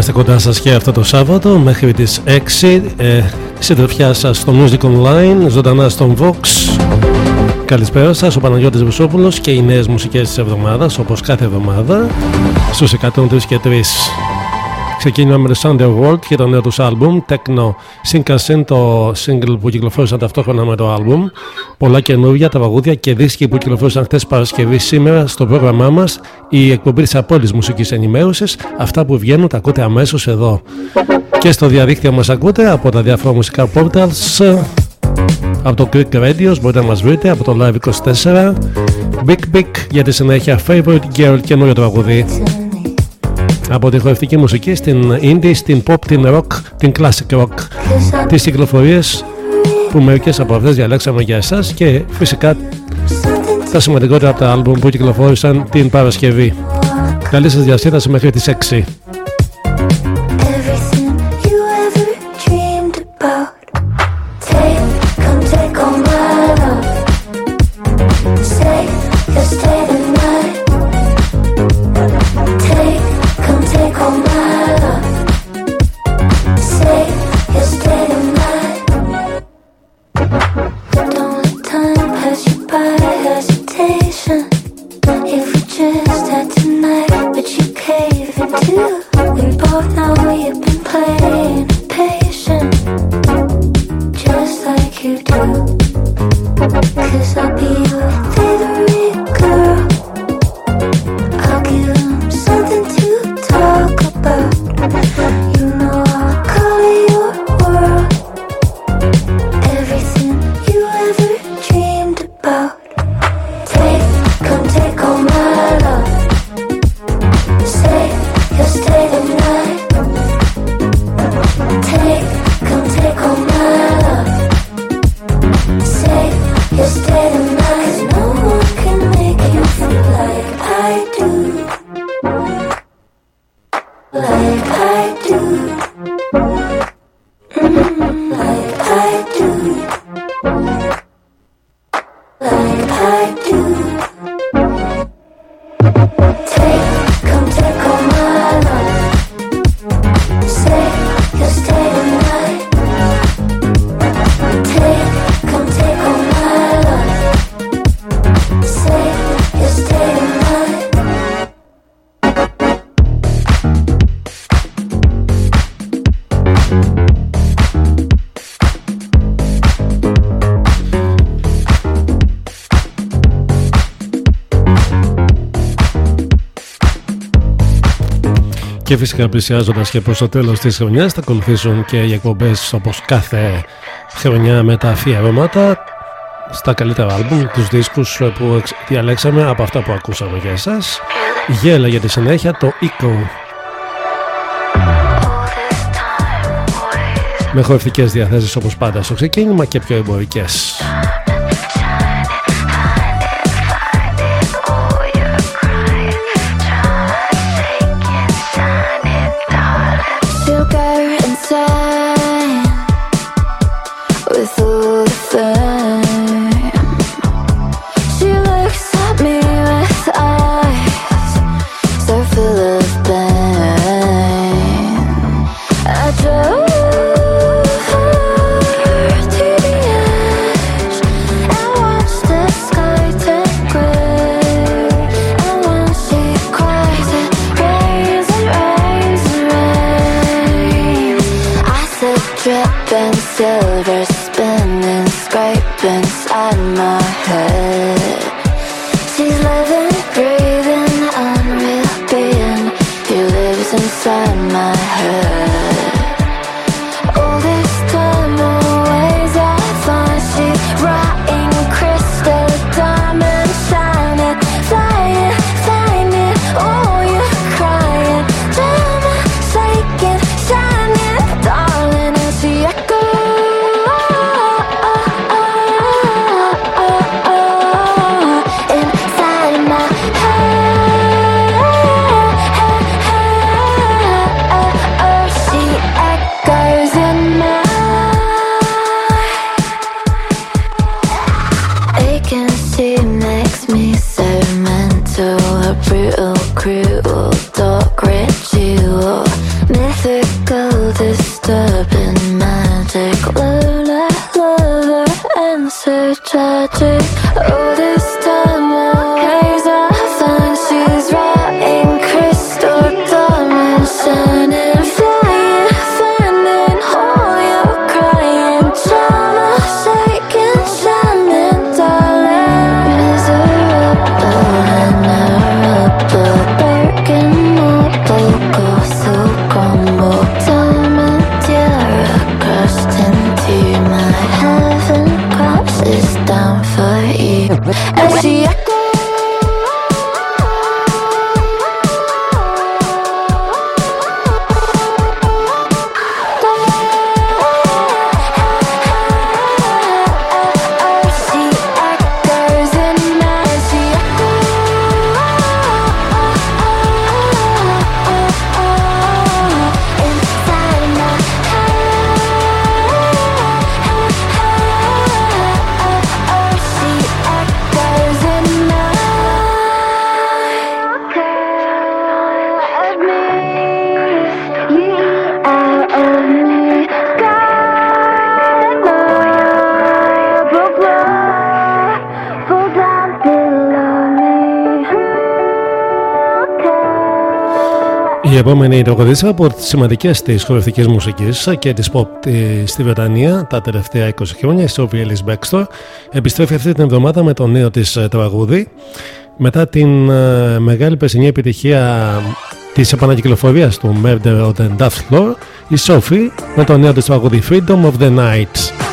είμαστε κοντά σας και αυτό το Σάββατο μέχρι τις 6 ε, συντροφιά σας στο Music Online, ζωντανά στον Vox. Καλησπέρα σας, ο Παναγιώτης Βουσόπουλος και οι νέες μουσικές της εβδομάδας όπως κάθε εβδομάδα στους 103 και 3 Ξεκίνημα με το Underworld και το νέο τους άλμπουμ Techno Sync το single που κυκλοφόρησαν ταυτόχρονα με το άλμπουμ. Πολλά καινούργια, τα βαγούδια και δίσκοι που κυκλοφόρησαν χθες Παρασκευή σήμερα στο πρόγραμμά μας. Η εκπομπή της απόλυτης μουσικής ενημέρωσης αυτά που βγαίνουν τα ακούτε αμέσως εδώ. Και στο διαδίκτυο μας ακούτε από τα διάφορα μουσικά portals από το Greek Radios μπορείτε να μας βρείτε από το Live 24 Big Big για τη συνέχεια Favorite Girl καινούριο τραγουδί από τη χορευτική μουσική στην indie, στην pop, την rock, την classic rock τις κυκλοφορίες που μερικές από αυτές διαλέξαμε για εσάς και φυσικά τα σημαντικότερα από τα άλμπουμ που κυκλοφόρησαν την Παρασκευή. Καλή σας διασκέδαση μέχρι τις 6. Φυσικά πλησιάζοντας και προς το τέλος της χρονιάς θα ακολουθήσουν και οι εκπομπές όπως κάθε χρονιά με τα αφιερώματα στα καλύτερα άλμπουμ, τους δίσκους που διαλέξαμε από αυτά που ακούσαμε για εσάς. Γέλα για τη συνέχεια το Eco. Με χορευτικές διαθέσεις όπως πάντα στο ξεκίνημα και πιο εμπορικές. Επόμενη τραγουδίστρια από τις σημαντικές της χορευτικής μουσικής και της pop στη Βρετανία τα τελευταία 20 χρόνια, η Sophie Ellis Bextor, επιστρέφει αυτή την εβδομάδα με το νέο της ε, τραγούδι. Μετά την ε, μεγάλη περσινή επιτυχία της επανακυκλοφορίας του Murder on the Dance Floor, η Sophie με το νέο της τραγούδι Freedom of the Night.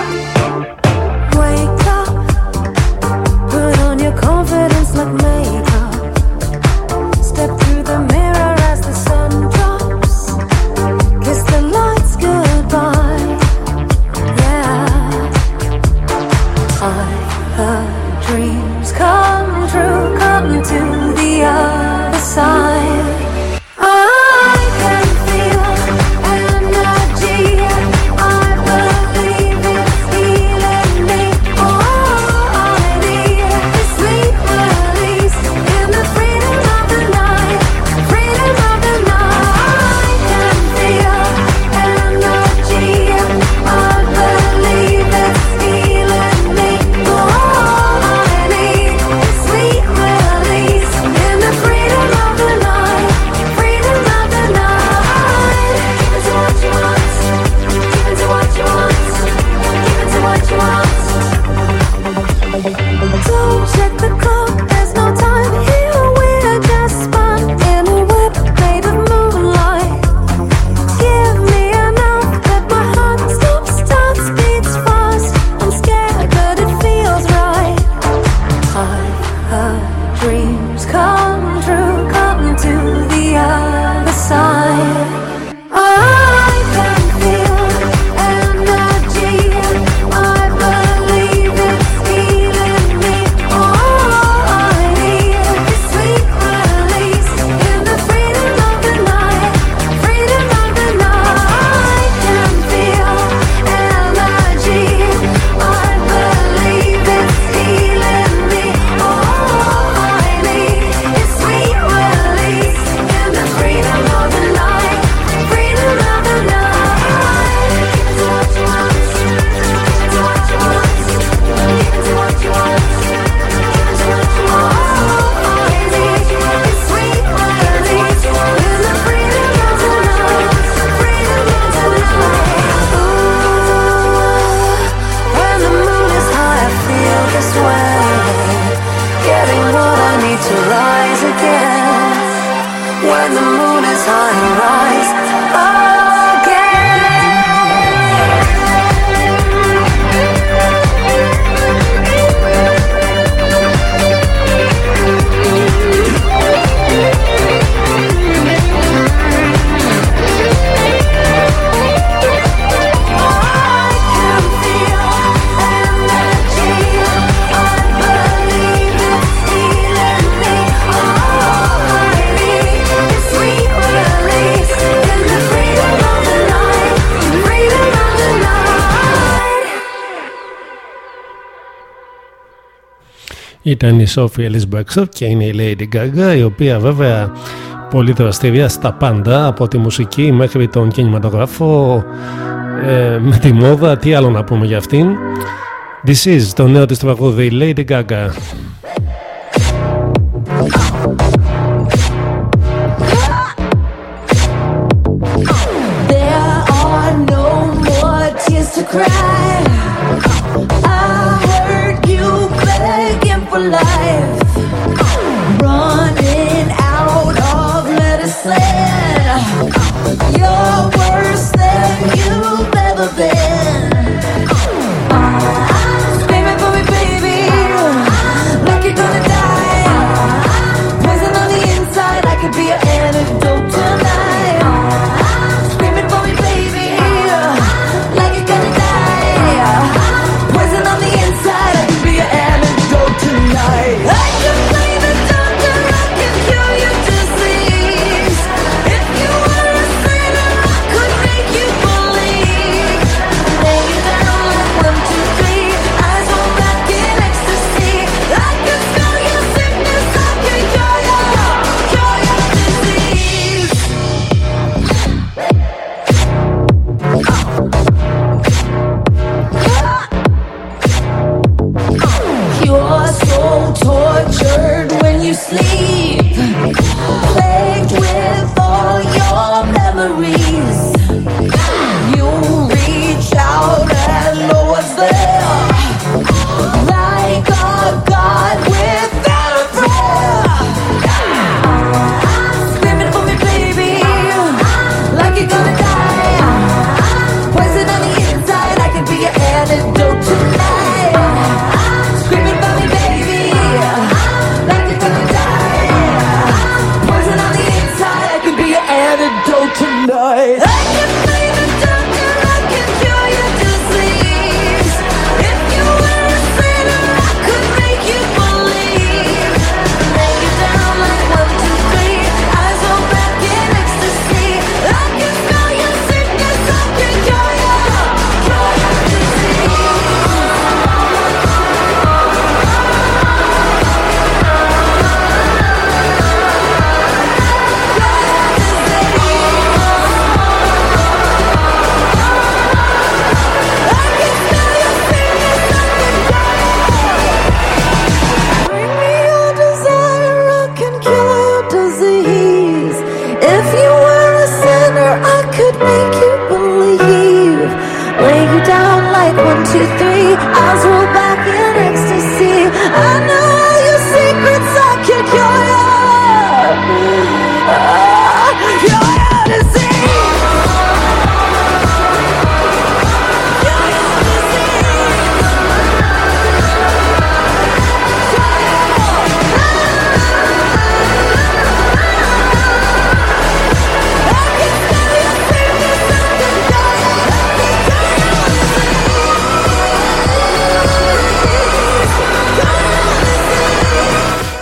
Ήταν η Sophie Ellis Baxter και είναι η Lady Gaga η οποία βέβαια πολύ δραστήρια στα πάντα από τη μουσική μέχρι τον κινηματογράφο ε, με τη μόδα. Τι άλλο να πούμε για αυτήν; This is το νέο της τραγούδι Lady Gaga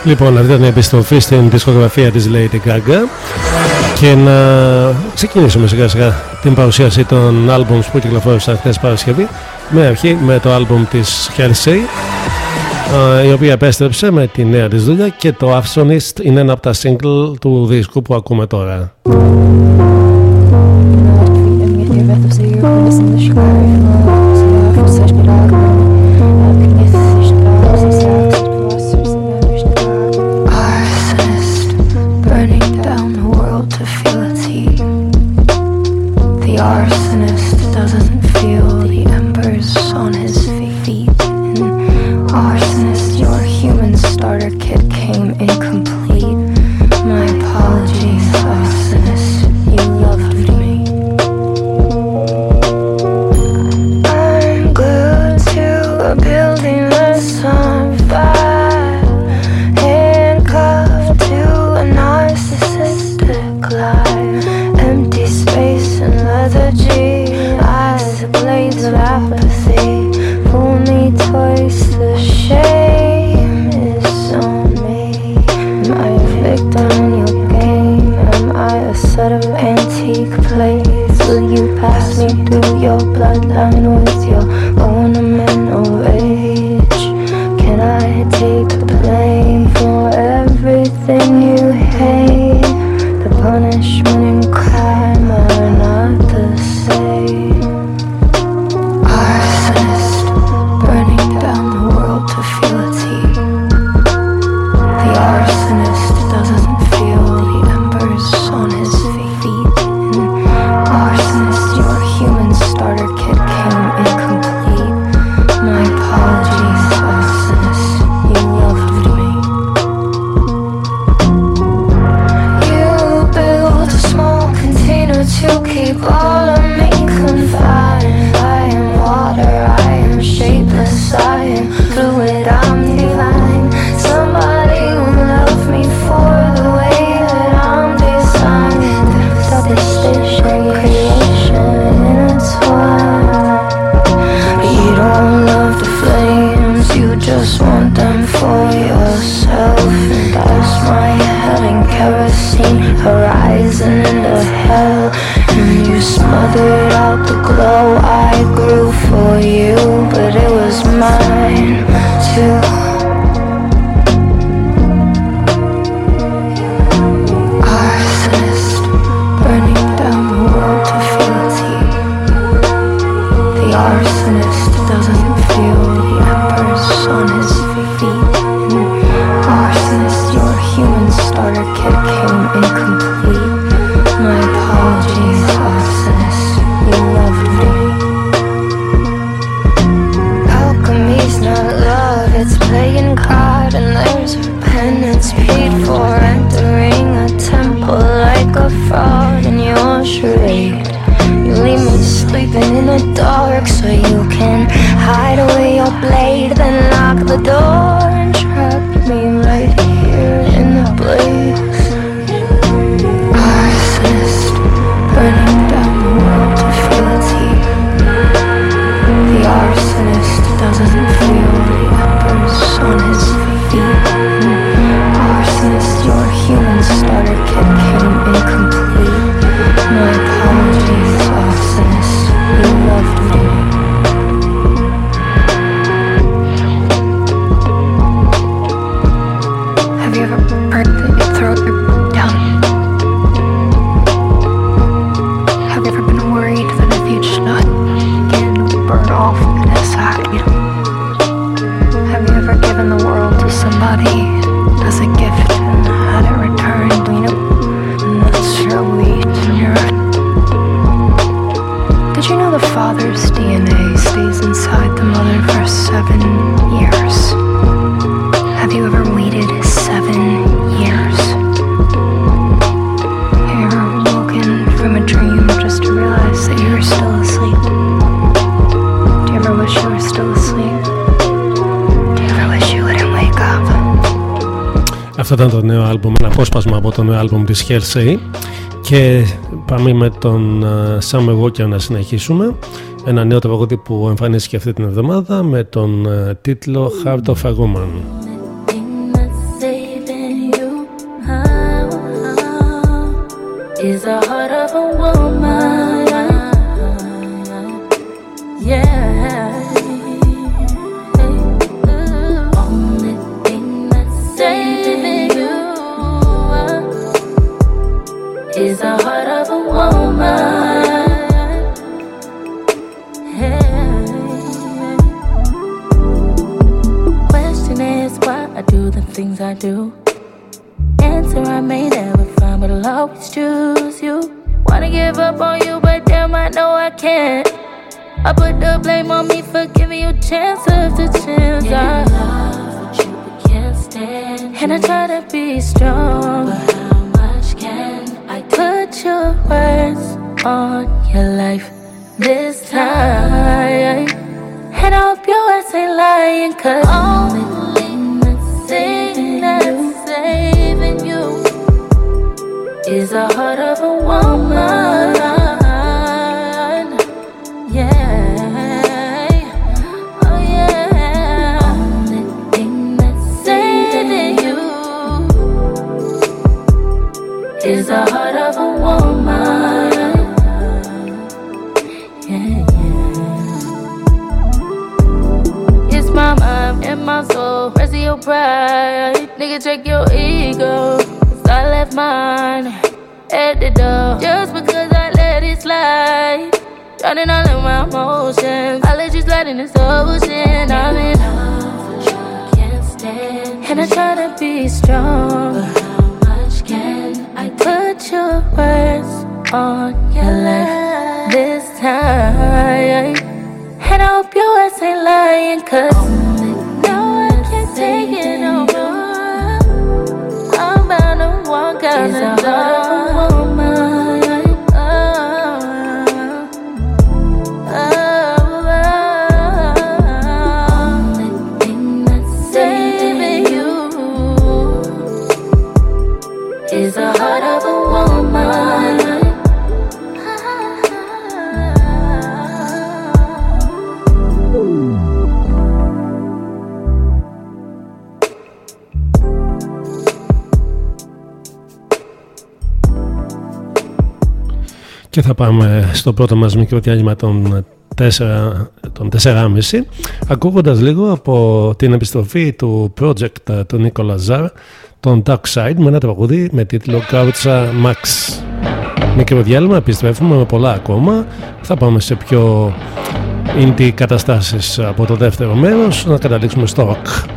Λοιπόν, αυτή ήταν η επιστροφή στην δισκογραφία της Lady Gaga. Και να ξεκινήσουμε σιγά σιγά την παρουσίαση των άλμπομς που κυκλοφόρησαν χθες Παρασκευή. Με αρχή με το άλμπομ της Hersey η οποία επέστρεψε με τη νέα της δουλειά και το Afsonist είναι ένα από τα single του δίσκου που ακούμε τώρα. infinite. άλμπουμ της και πάμε με τον Sam Walker να συνεχίσουμε ένα νέο τραγούδι που εμφανίστηκε αυτή την εβδομάδα με τον τίτλο Heart of a Woman. Στο πρώτο μας μικρό διάλειμμα των 4, των 4,5 ακούγοντας λίγο από την επιστροφή του project του Νίκολα Ζάρ τον Dark Side με ένα τραγούδι με τίτλο Couch Max. Μικρό διάλειμμα, επιστρέφουμε με πολλά ακόμα. Θα πάμε σε πιο indie καταστάσεις από το δεύτερο μέρος να καταλήξουμε στο rock.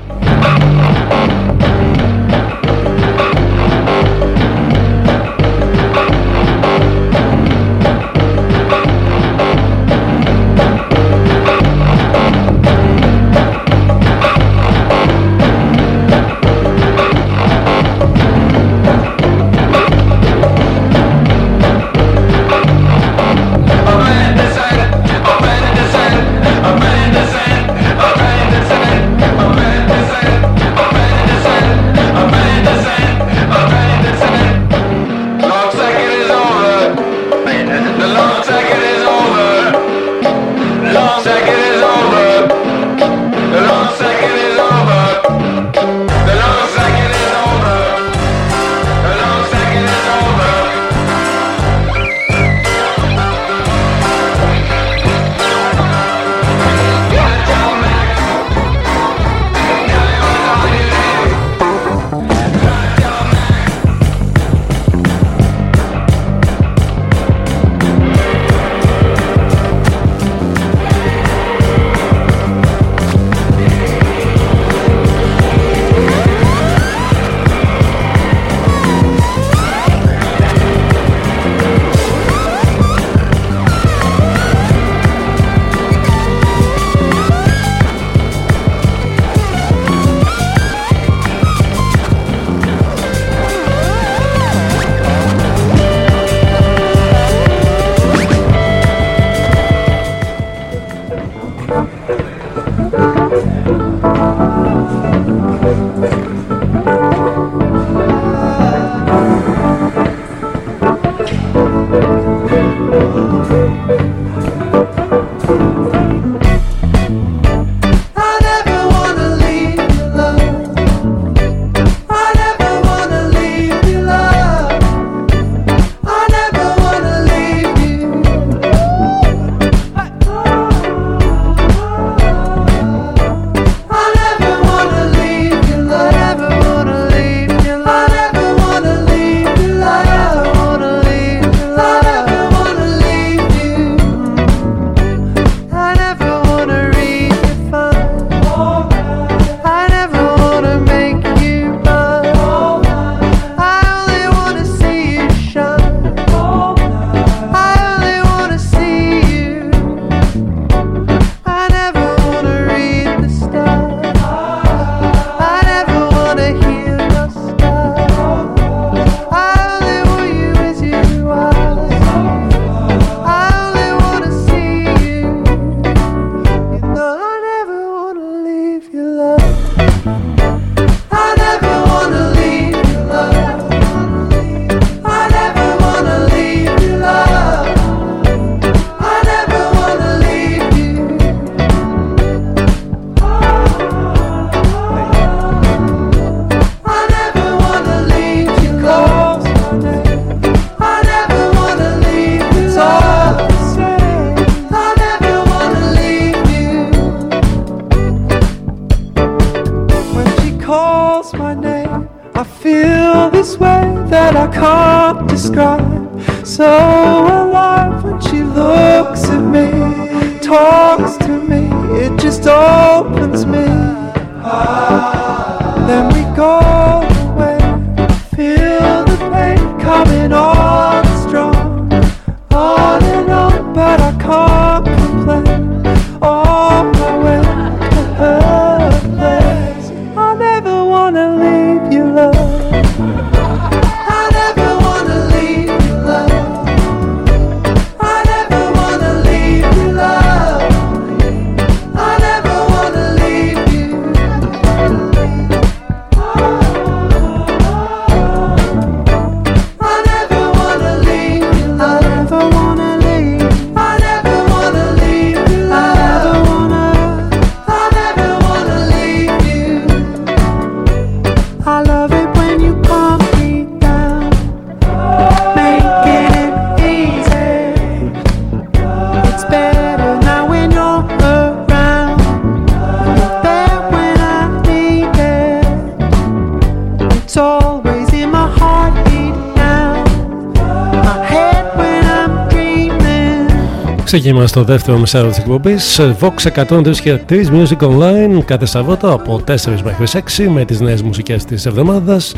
Ξεκινάμε στο δεύτερο μεσάρο της εκπομπής Vox 103 και 3 Music Online κάθε Σαββάτο από 4 μέχρι 6 με τις νέες μουσικές της εβδομάδας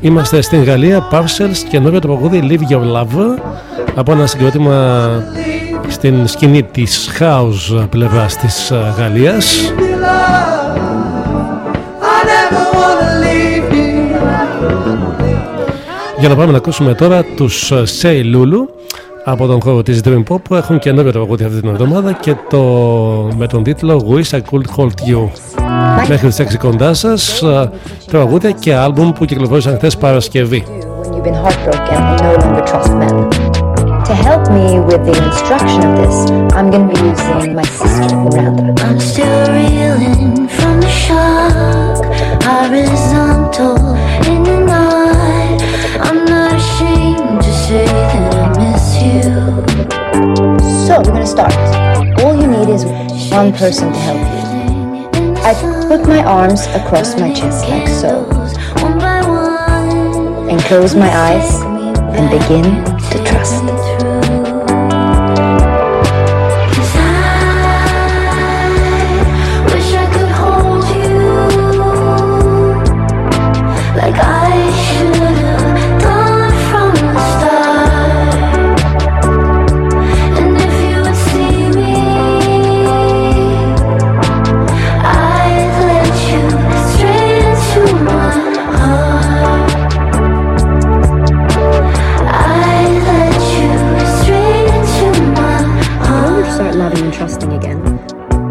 Είμαστε στην Γαλλία, Parcels και νόριο το παγούδι Live Your Love από ένα συγκρότημα στην σκηνή της house πλευράς της ε, Γαλλίας I never wanna leave you. Για να πάμε να ακούσουμε τώρα τους ε, Say Lulu από τον χώρο της Dream Pop που έχουν καινούργιο τραγούδι αυτή την εβδομάδα και το με τον τίτλο Wish I Could Hold You Μέχρι τις 6 κοντά σας και άλμπουμ που κυκλοφόρησαν χθες Παρασκευή. We're going to start. All you need is one person to help you. I put my arms across my chest like so, and close my eyes and begin to trust.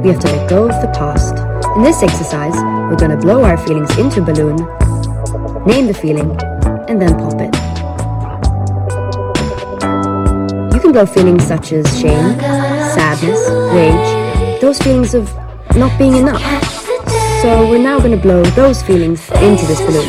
We have to let go of the past. In this exercise, we're going to blow our feelings into a balloon, name the feeling, and then pop it. You can blow feelings such as shame, sadness, rage, those feelings of not being enough. So we're now going to blow those feelings into this balloon.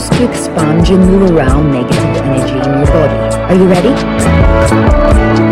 Used to expunge and move around negative energy in your body. Are you ready?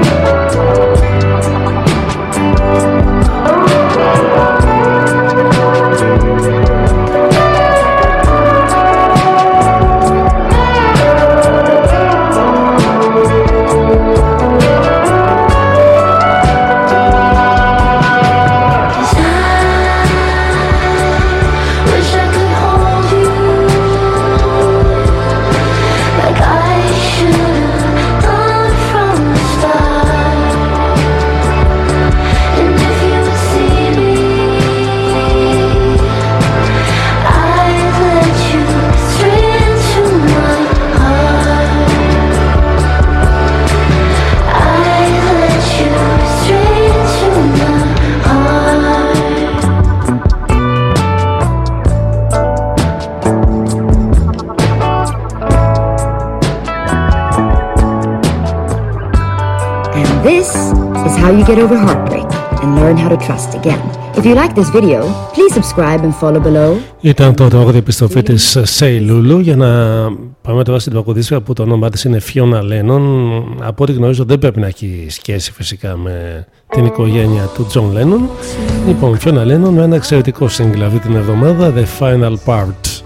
Get over heartbreak and learn how to trust again. If you like this video, please subscribe and follow below. Ήταν το τραγούδι επιστροφή της Say Lulu για να πάμε τώρα στην τραγουδίστρια που το όνομά της είναι Fiona Lennon. Από ό,τι γνωρίζω δεν πρέπει να έχει σχέση φυσικά με την οικογένεια του John Lennon. Λοιπόν, Fiona Lennon με ένα εξαιρετικό σύγκλα αυτή την εβδομάδα, The Final Part.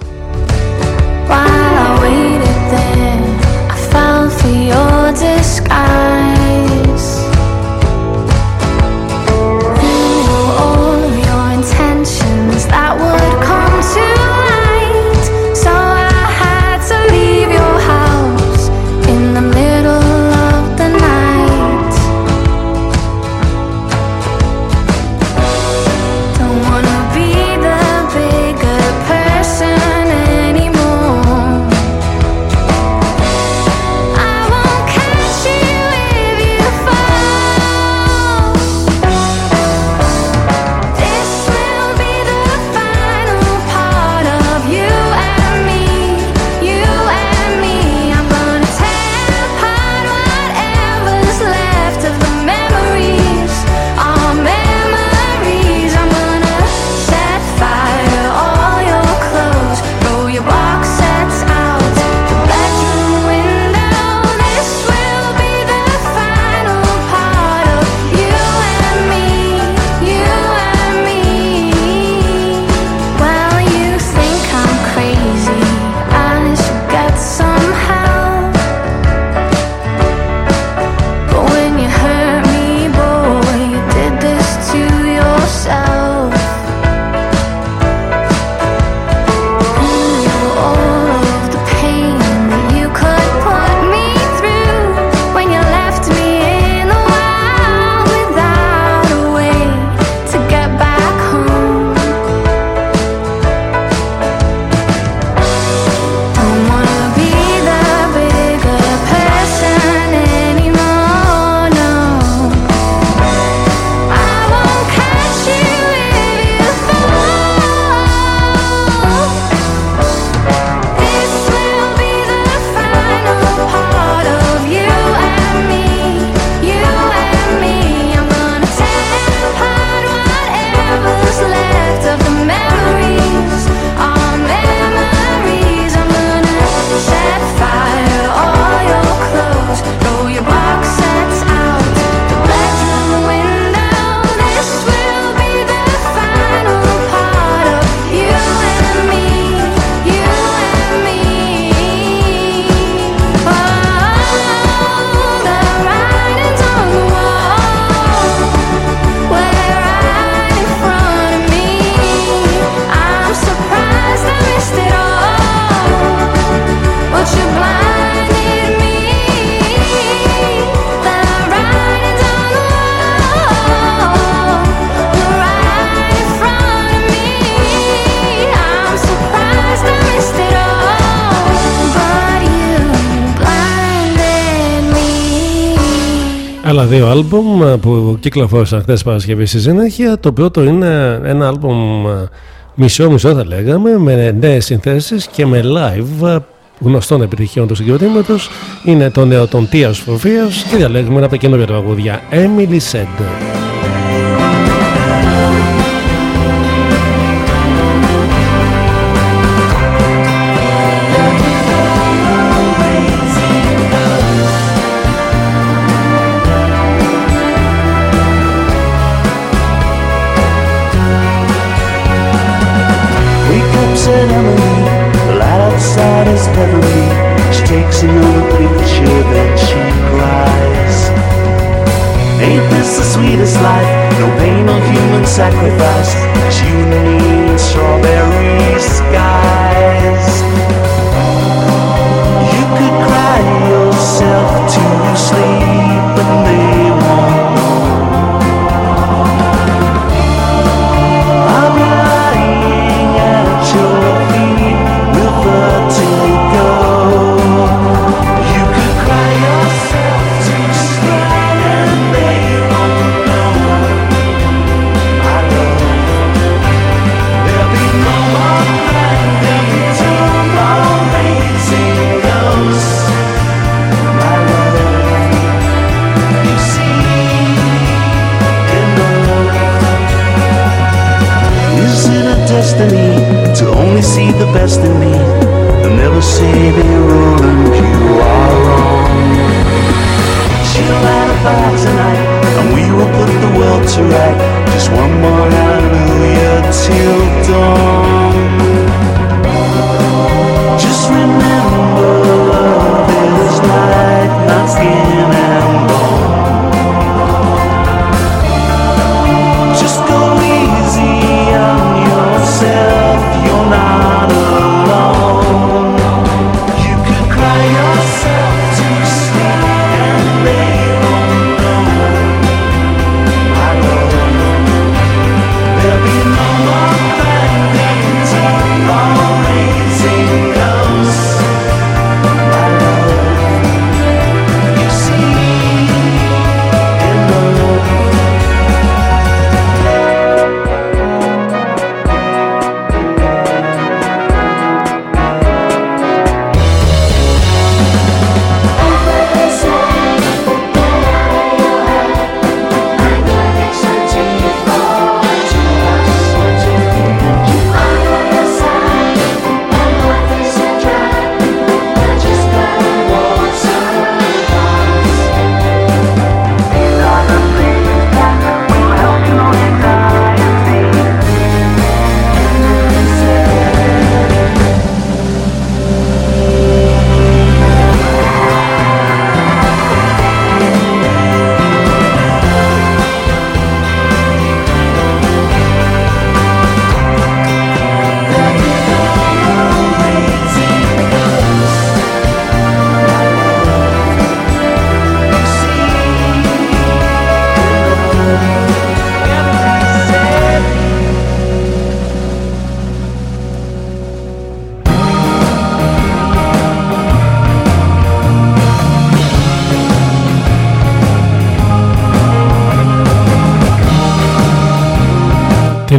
Άλμπουμ ε, που κυκλοφόρησαν χθες Παρασκευή στη συνέχεια. Το πρώτο είναι ένα άλμπουμ ε, μισό-μισό θα λέγαμε, με νέες συνθέσεις και με live ε, γνωστών επιτυχιών του συγκροτήματος. Είναι το νέο των Tears for Fears και διαλέγουμε ένα από τα καινούργια τραγούδια. Emily Said.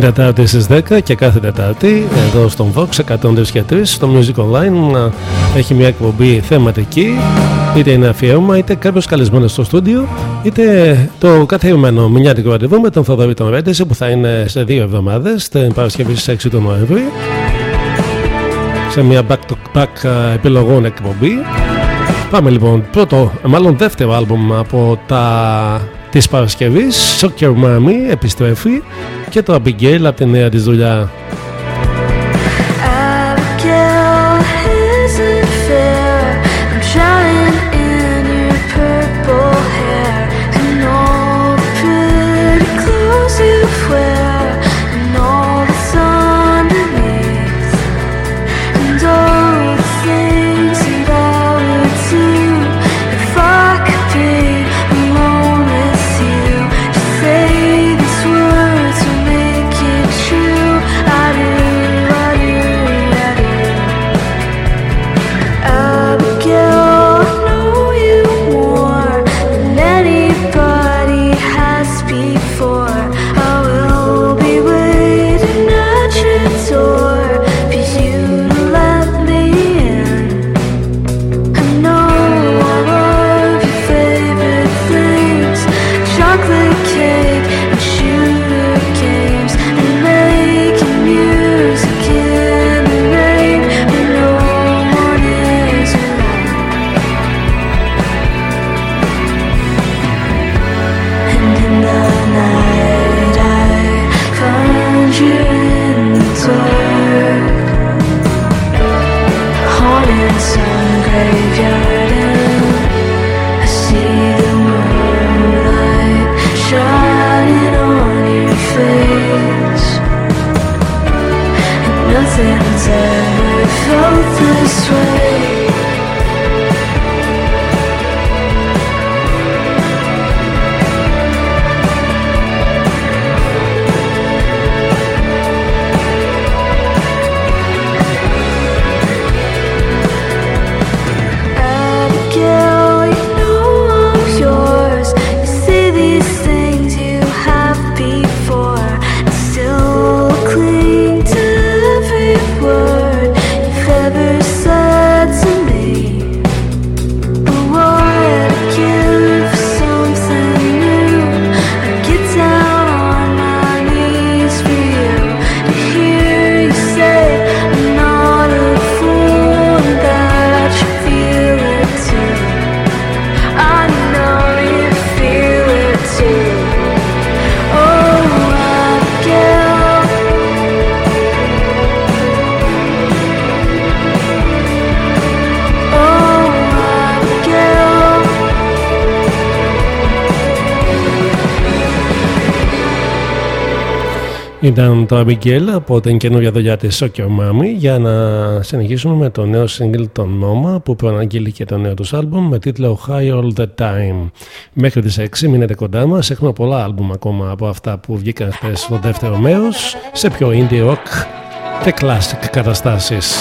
Τετάρτη στις 10 και κάθε Τετάρτη εδώ στον Vox 103 και 3 στο Music Online έχει μια εκπομπή θεματική είτε είναι αφιέρωμα είτε κάποιος καλεσμένος στο στούντιο είτε το καθημερινό μηνιάτικο ραντεβού με τον Θοδωρή τον Ρέντεση που θα είναι σε δύο εβδομάδες την Παρασκευή στις 6 του Νοέμβρη σε μια back-to-back επιλογών εκπομπή. Πάμε λοιπόν πρώτο, μάλλον δεύτερο άλμπουμ από τα της Παρασκευής Soccer Mommy επιστρέφει και το Abigail από τη νέα της δουλειά. Ήταν το Abigail από την καινούργια δουλειά της Soccer Mommy για να συνεχίσουμε με το νέο single των Noma που προαναγγείλει και το νέο τους άλμπουμ με τίτλο High All The Time. Μέχρι τις 6 μείνετε κοντά μας, έχουμε πολλά άλμπουμ ακόμα από αυτά που βγήκαν χθες στο δεύτερο μέρος σε πιο indie rock και classic καταστάσεις.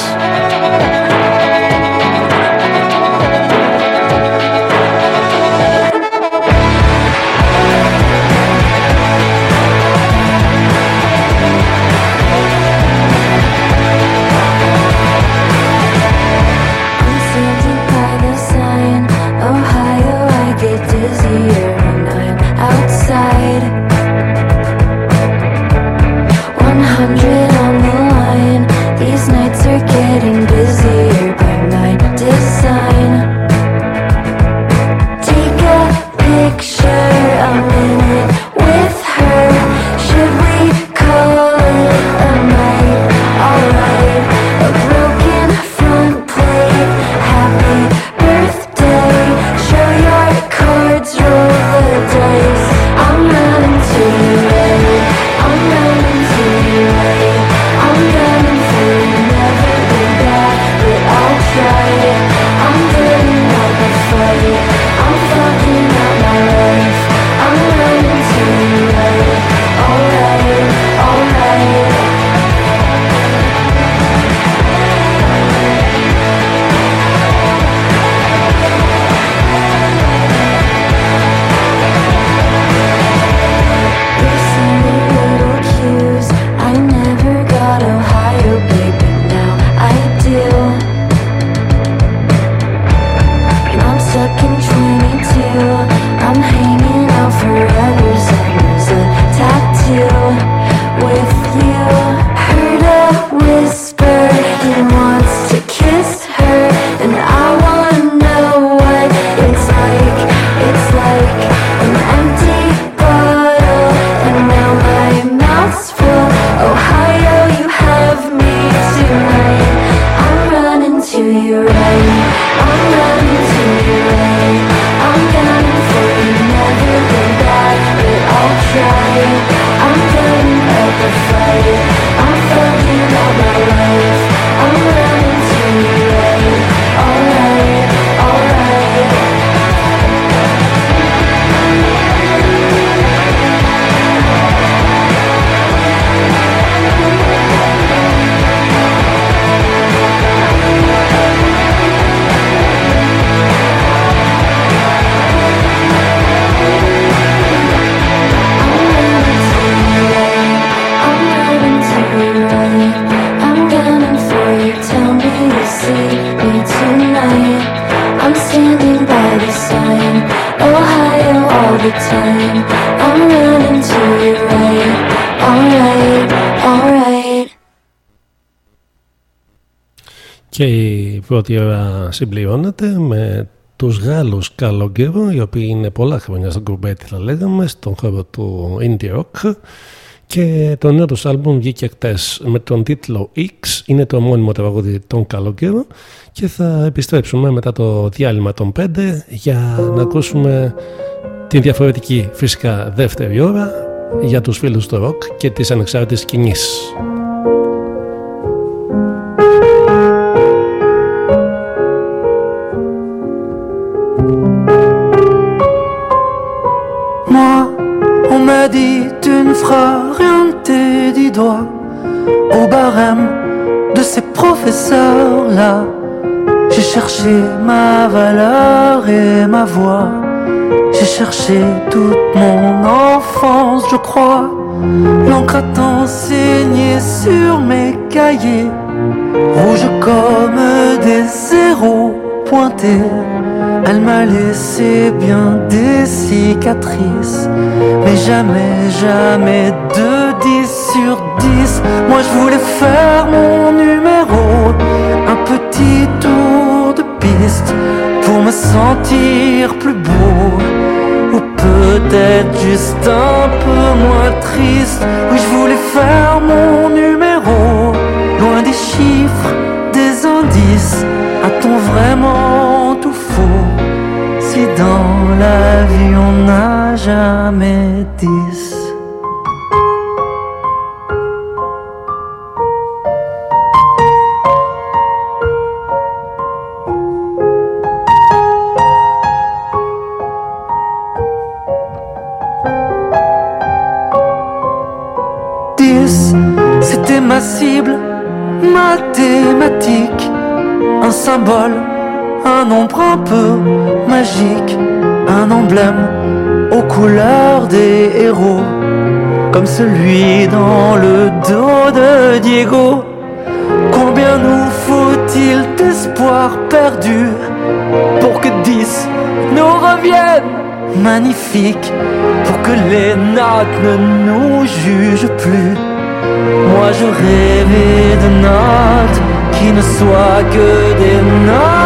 Πρώτη ώρα συμπληρώνεται με τους Γάλλους Καλόγκερο οι οποίοι είναι πολλά χρόνια στον κουμπέτι θα λέγαμε στον χώρο του indie rock και το νέο τους άλμπουμ βγήκε χτες με τον τίτλο X είναι το μόνιμο τραγούδι των Καλόγκερο και θα επιστρέψουμε μετά το διάλειμμα των 5 για να ακούσουμε την διαφορετική φυσικά δεύτερη ώρα για τους φίλους του rock και της ανεξάρτητης σκηνής. Toute mon enfance, je crois. L'encre a enseigné sur mes cahiers, rouge comme des zéros pointés. Elle m'a laissé bien des cicatrices, mais jamais, jamais de 10 sur 10. Moi je voulais faire mon numéro, un petit tour de piste pour me sentir plus beau. Peut-être juste un peu moins triste. Oui, je voulais faire mon numéro, loin des chiffres, des indices. A-t-on vraiment tout faux? Si dans la vie on n'a jamais dix? Celui dans le dos de Diego. Combien nous faut-il d'espoir perdu pour que dix nous reviennent? Magnifiques, pour que les notes ne nous jugent plus. Moi je rêvais de notes qui ne soient que des notes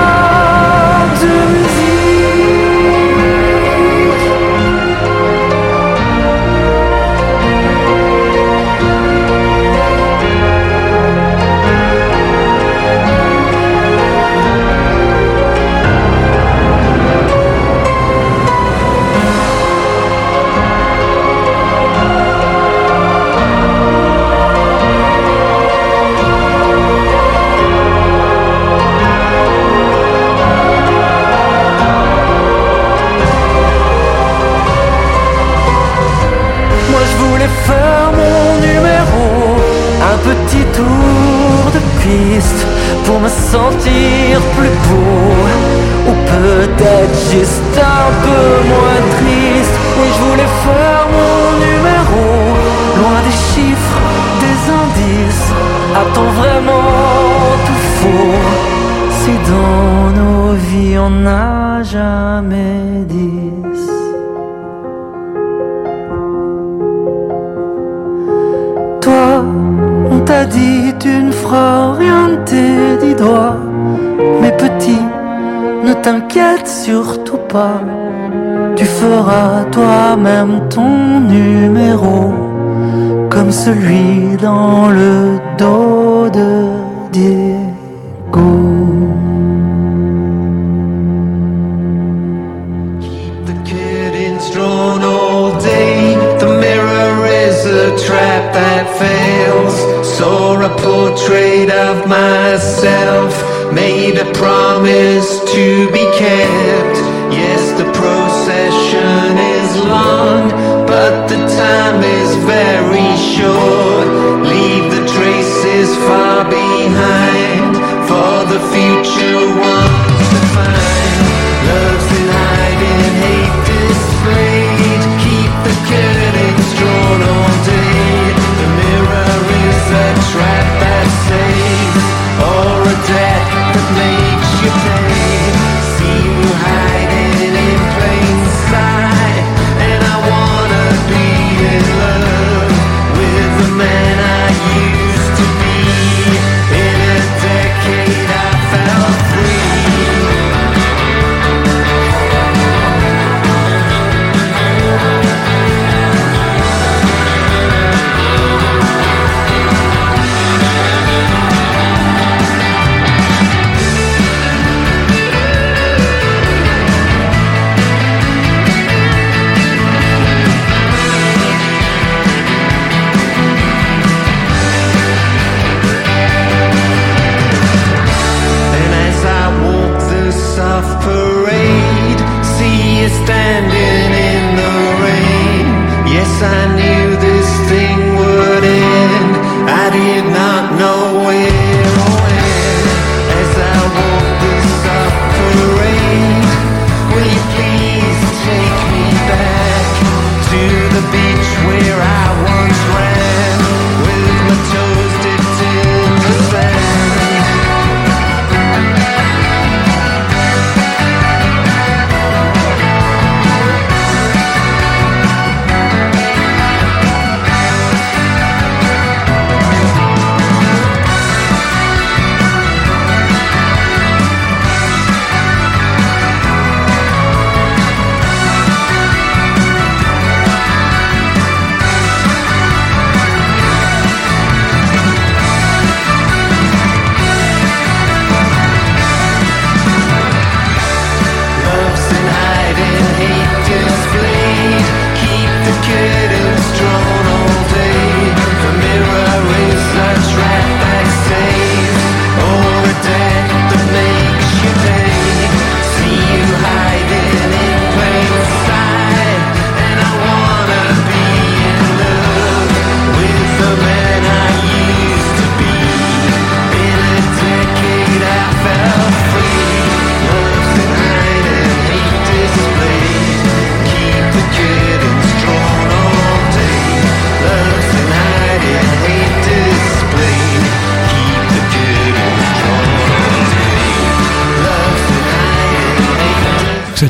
juste un peu moins triste. Oui, je voulais faire mon numéro, loin des chiffres, des indices. A-t-on vraiment tout faux si dans nos vies on n'a jamais dix? Toi, on t'a dit tu ne feras rien de tes dix doigts. Mais petit, ne t'inquiète surtout Tu feras toi-même ton numéro, comme celui dans le dos de Diego. The curtains drawn all day. The mirror is a trap that fails. Saw a portrait of myself. Made a promise to be kept. But the time is very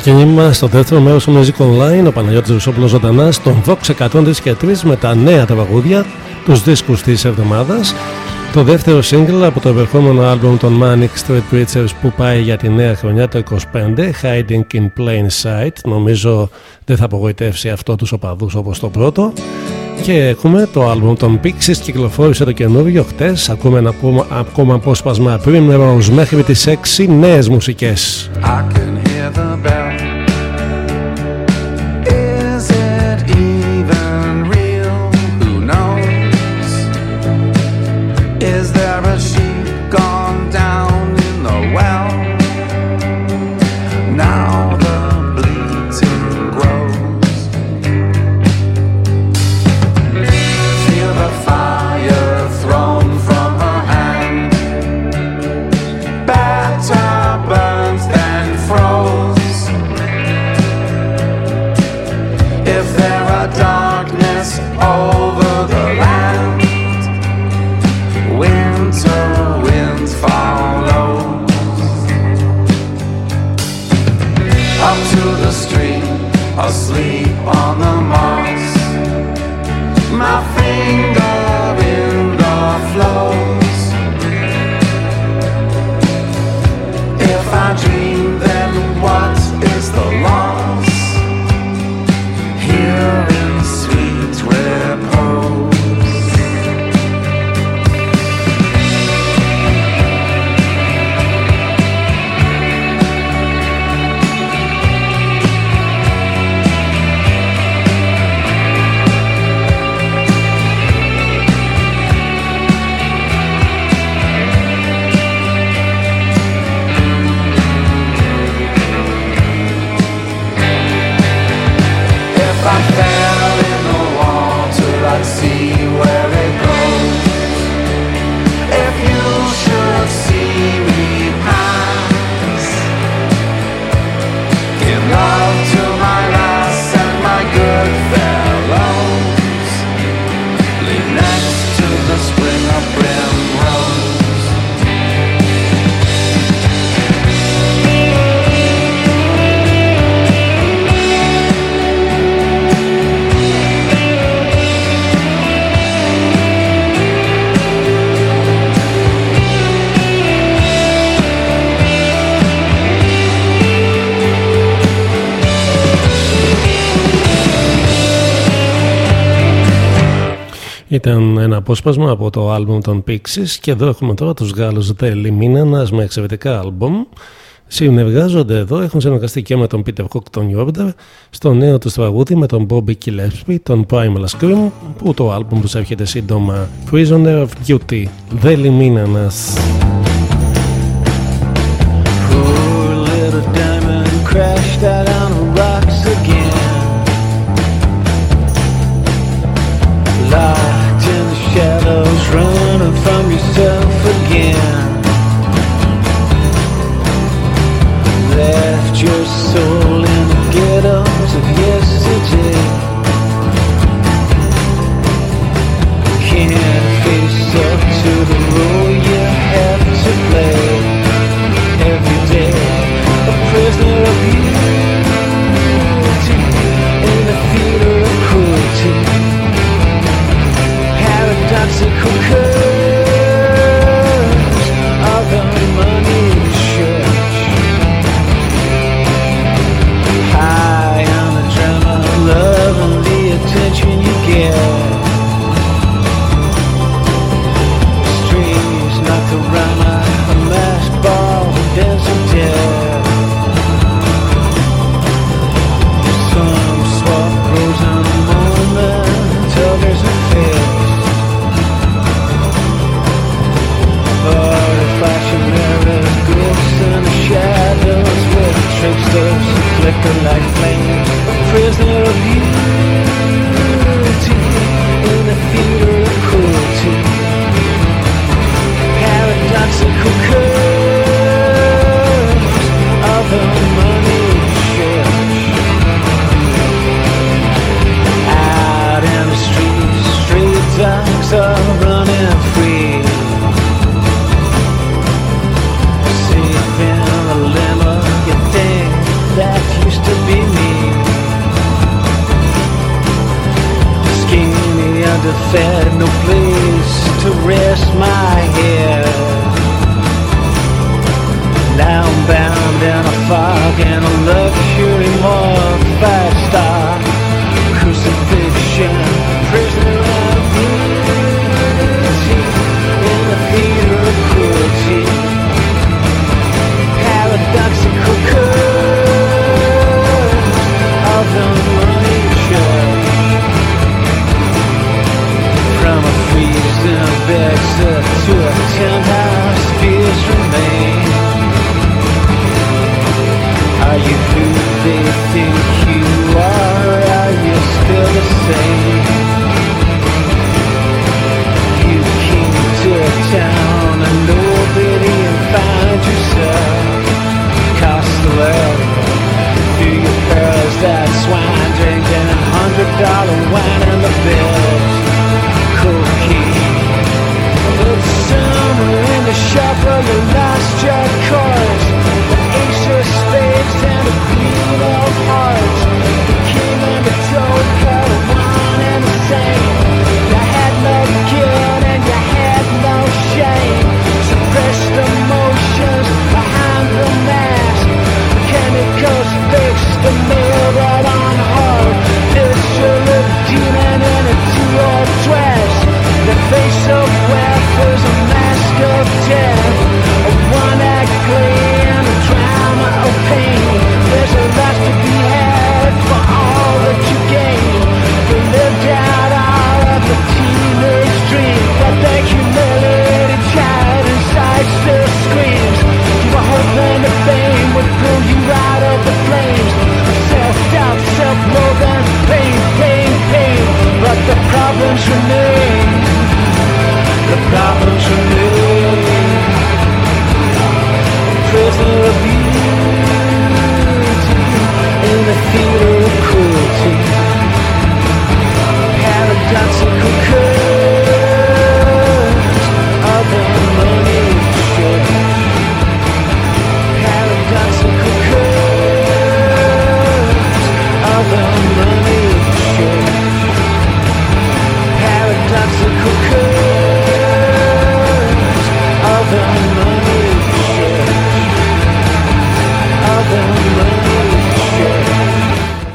Ξεκίνημα στο δεύτερο μέρος του Music Online, ο Παναγιώτης Βουσόπουλος ζωντανάς στον Vox 103 και 3 με τα νέα τραγούδια, τους δίσκους της εβδομάδας. Το δεύτερο single από το επερχόμενο άλμπουμ των Manic Street Preachers που πάει για τη νέα χρονιά το 25, Hiding in Plain Sight. Νομίζω δεν θα απογοητεύσει αυτό τους οπαδούς όπως το πρώτο. Και έχουμε το άλμπουμ των Pixies κυκλοφόρησε το καινούργιο χτες. Ακούμε ένα ακόμα απόσπασμα πριν μέχρι τις 6 νέες μουσικές. the bell. Ήταν ένα απόσπασμα από το άλμπουμ των Pixies και εδώ έχουμε τώρα τους Γάλλους The Liminanas με εξαιρετικά άλμπουμ. Συνεργάζονται εδώ, έχουν συνεργαστεί και με τον Peter Cook τον Yorda στο νέο τους τραγούδι με τον Bobby Gillespie, τον Primal Scream που το άλμπουμ τους έρχεται σύντομα Prisoner of Duty, The Liminanas.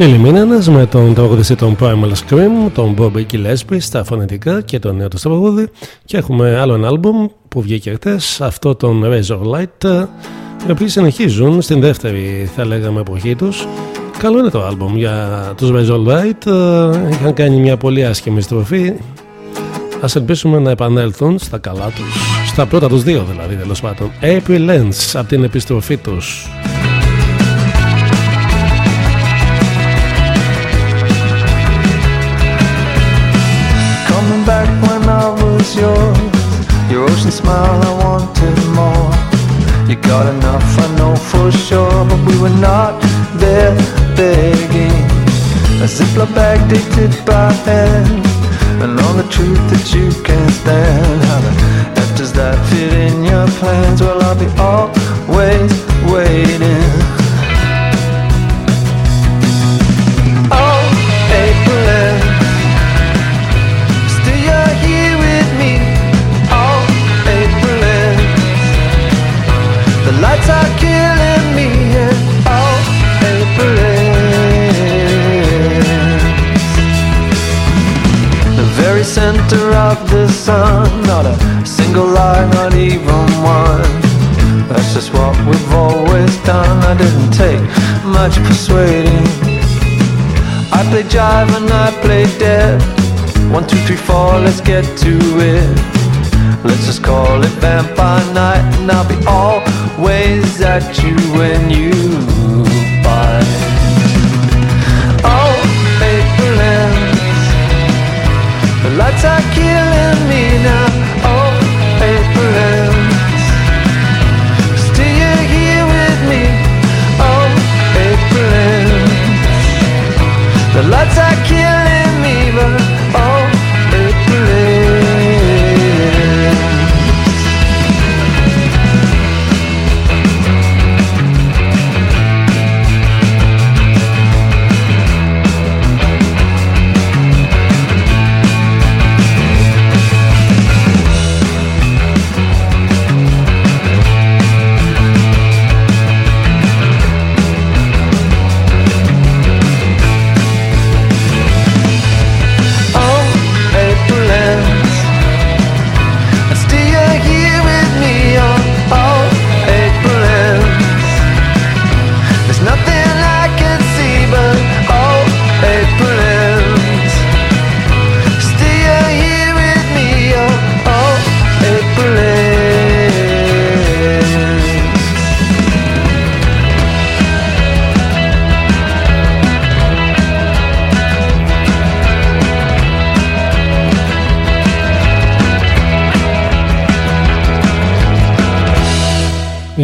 Λίλι Μίνανας με τον τραγουδιστή των Primal Scream, τον Bobby Gillespie στα φωνητικά και το νέο του τραγούδι. Και έχουμε άλλο ένα άλμπουμ που βγήκε χτες, αυτό τον Razor Light οι οποίοι συνεχίζουν στην δεύτερη θα λέγαμε εποχή τους. Καλό είναι το άλμπουμ για τους Razor Light. Είχαν κάνει μια πολύ άσχημη στροφή. Ας ελπίσουμε να επανέλθουν στα καλά τους. Στα πρώτα τους δύο δηλαδή τέλος πάντων. April Lens από την επιστροφή τους Ocean smile, I wanted more. You got enough, I know for sure But we were not there begging. A Ziploc bag dated by hand And all the truth that you can't stand. How the F does that fit in your plans? Well, I'll be always waiting center of the sun. Not a single lie, not even one. That's just what we've always done. I didn't take much persuading. I play jive and I play dead. One, two, three, four, let's get to it. Let's just call it vampire night And I'll be always at you when you bite The lights are killing me now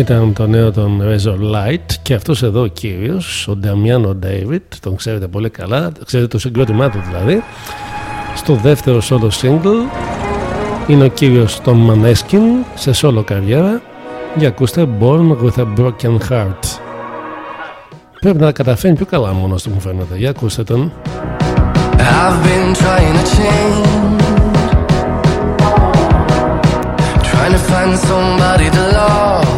Ήταν το νέο των Razor Light και αυτός εδώ ο κύριος, ο Νταμιάνο David, τον ξέρετε πολύ καλά, ξέρετε το συγκρότημά του δηλαδή, στο δεύτερο solo single είναι ο κύριος των Maneskin σε solo καριέρα για ακούστε Born with a Broken Heart. Πρέπει να τα καταφέρει πιο καλά μόνος του μου φαίνεται. Για ακούστε τον. I've been trying to change Trying to find somebody to love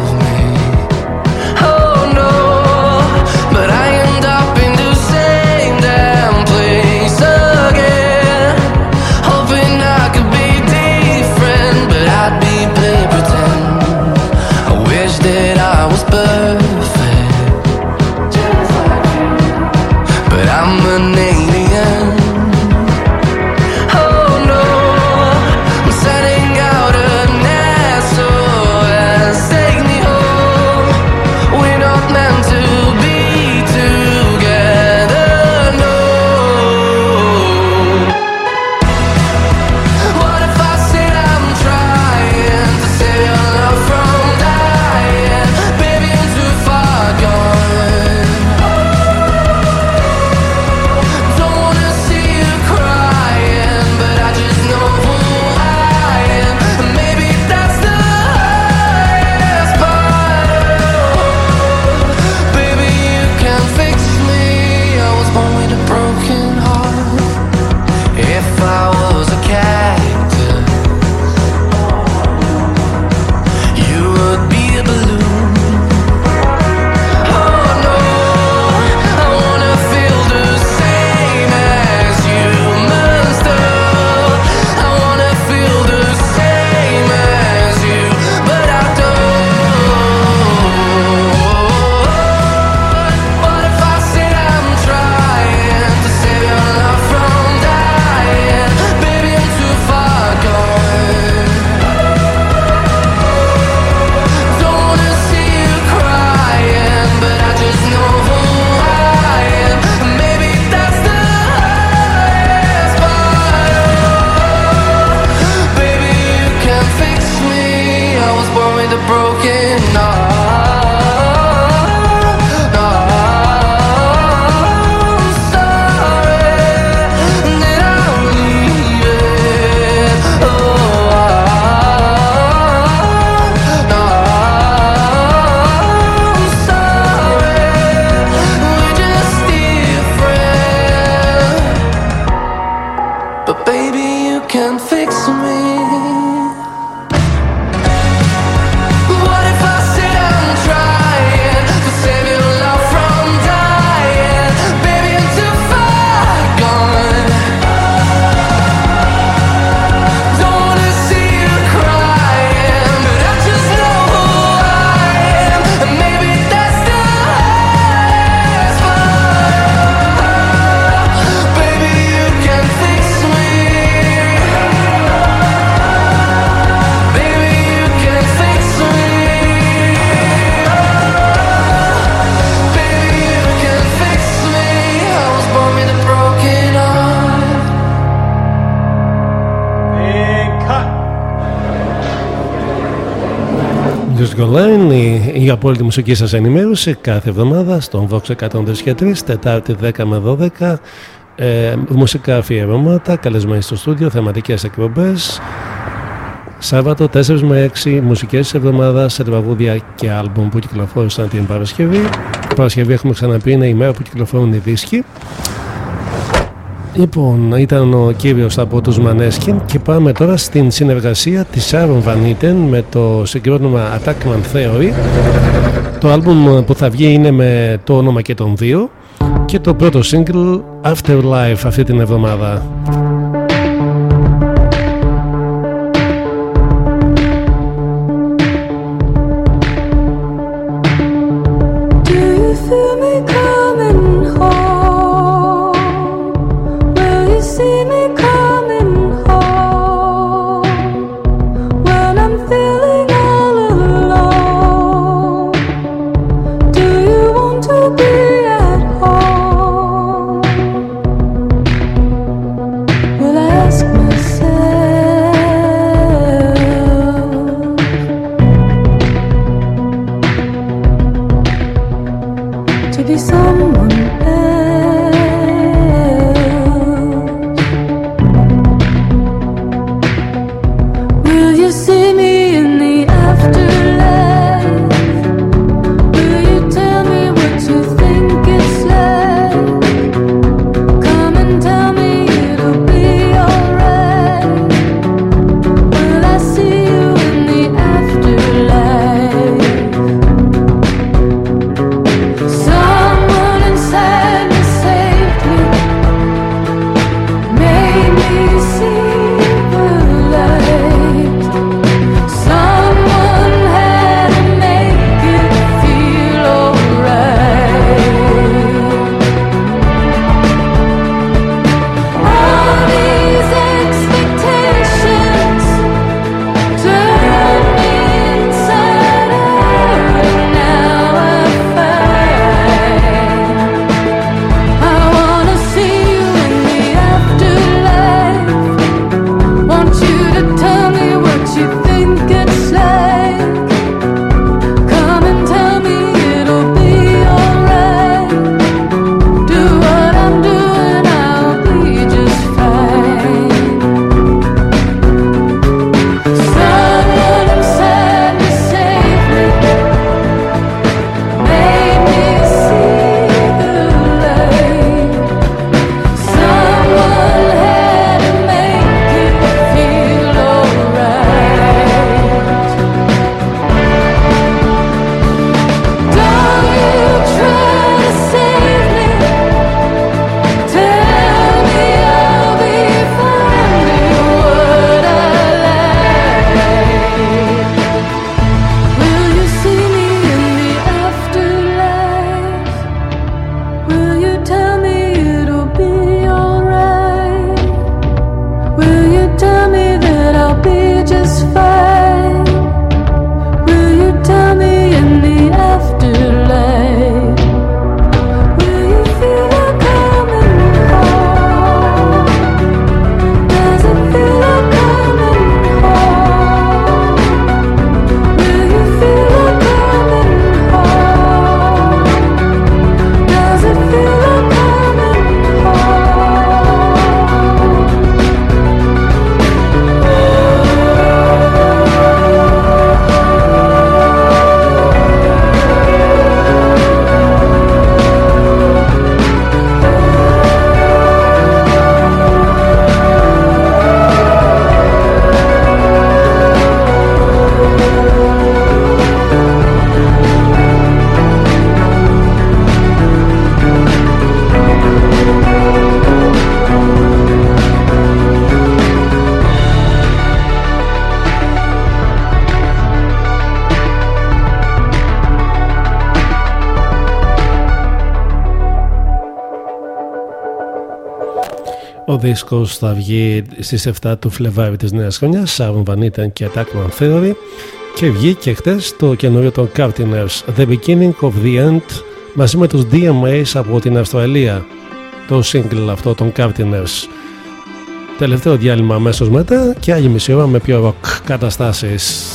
απόλυτη μουσική σας ενημέρωση κάθε εβδομάδα στον Vox 103 και 3, Τετάρτη 10 με 12. Ε, μουσικά αφιερώματα, καλεσμένοι στο στούντιο, θεματικές εκπομπές. Σάββατο 4 με 6 μουσικές εβδομάδας σε τραγούδια και άλμπουμ που κυκλοφόρησαν την Παρασκευή. Παρασκευή έχουμε ξαναπεί είναι η μέρα που κυκλοφορούν οι δίσκοι. Λοιπόν, ήταν ο κύριος από τους Μανέσκιν και πάμε τώρα στην συνεργασία της Sharon Van Eaton με το συγκρότημα Attackman Theory. Το άλμπουμ που θα βγει είναι με το όνομα και των δύο και το πρώτο single Afterlife αυτή την εβδομάδα. Δίσκος θα βγει στις 7 του Φλεβάρι της νέας χρονιάς Σάρουν Van και Attackman Theory και βγήκε χτες το καινούριο των Cartiners The Beginning of the End μαζί με τους DMAs από την Αυστραλία. Το single αυτό των Cartiners τελευταίο διάλειμμα αμέσως μετά και άλλη μισή ώρα με πιο rock καταστάσεις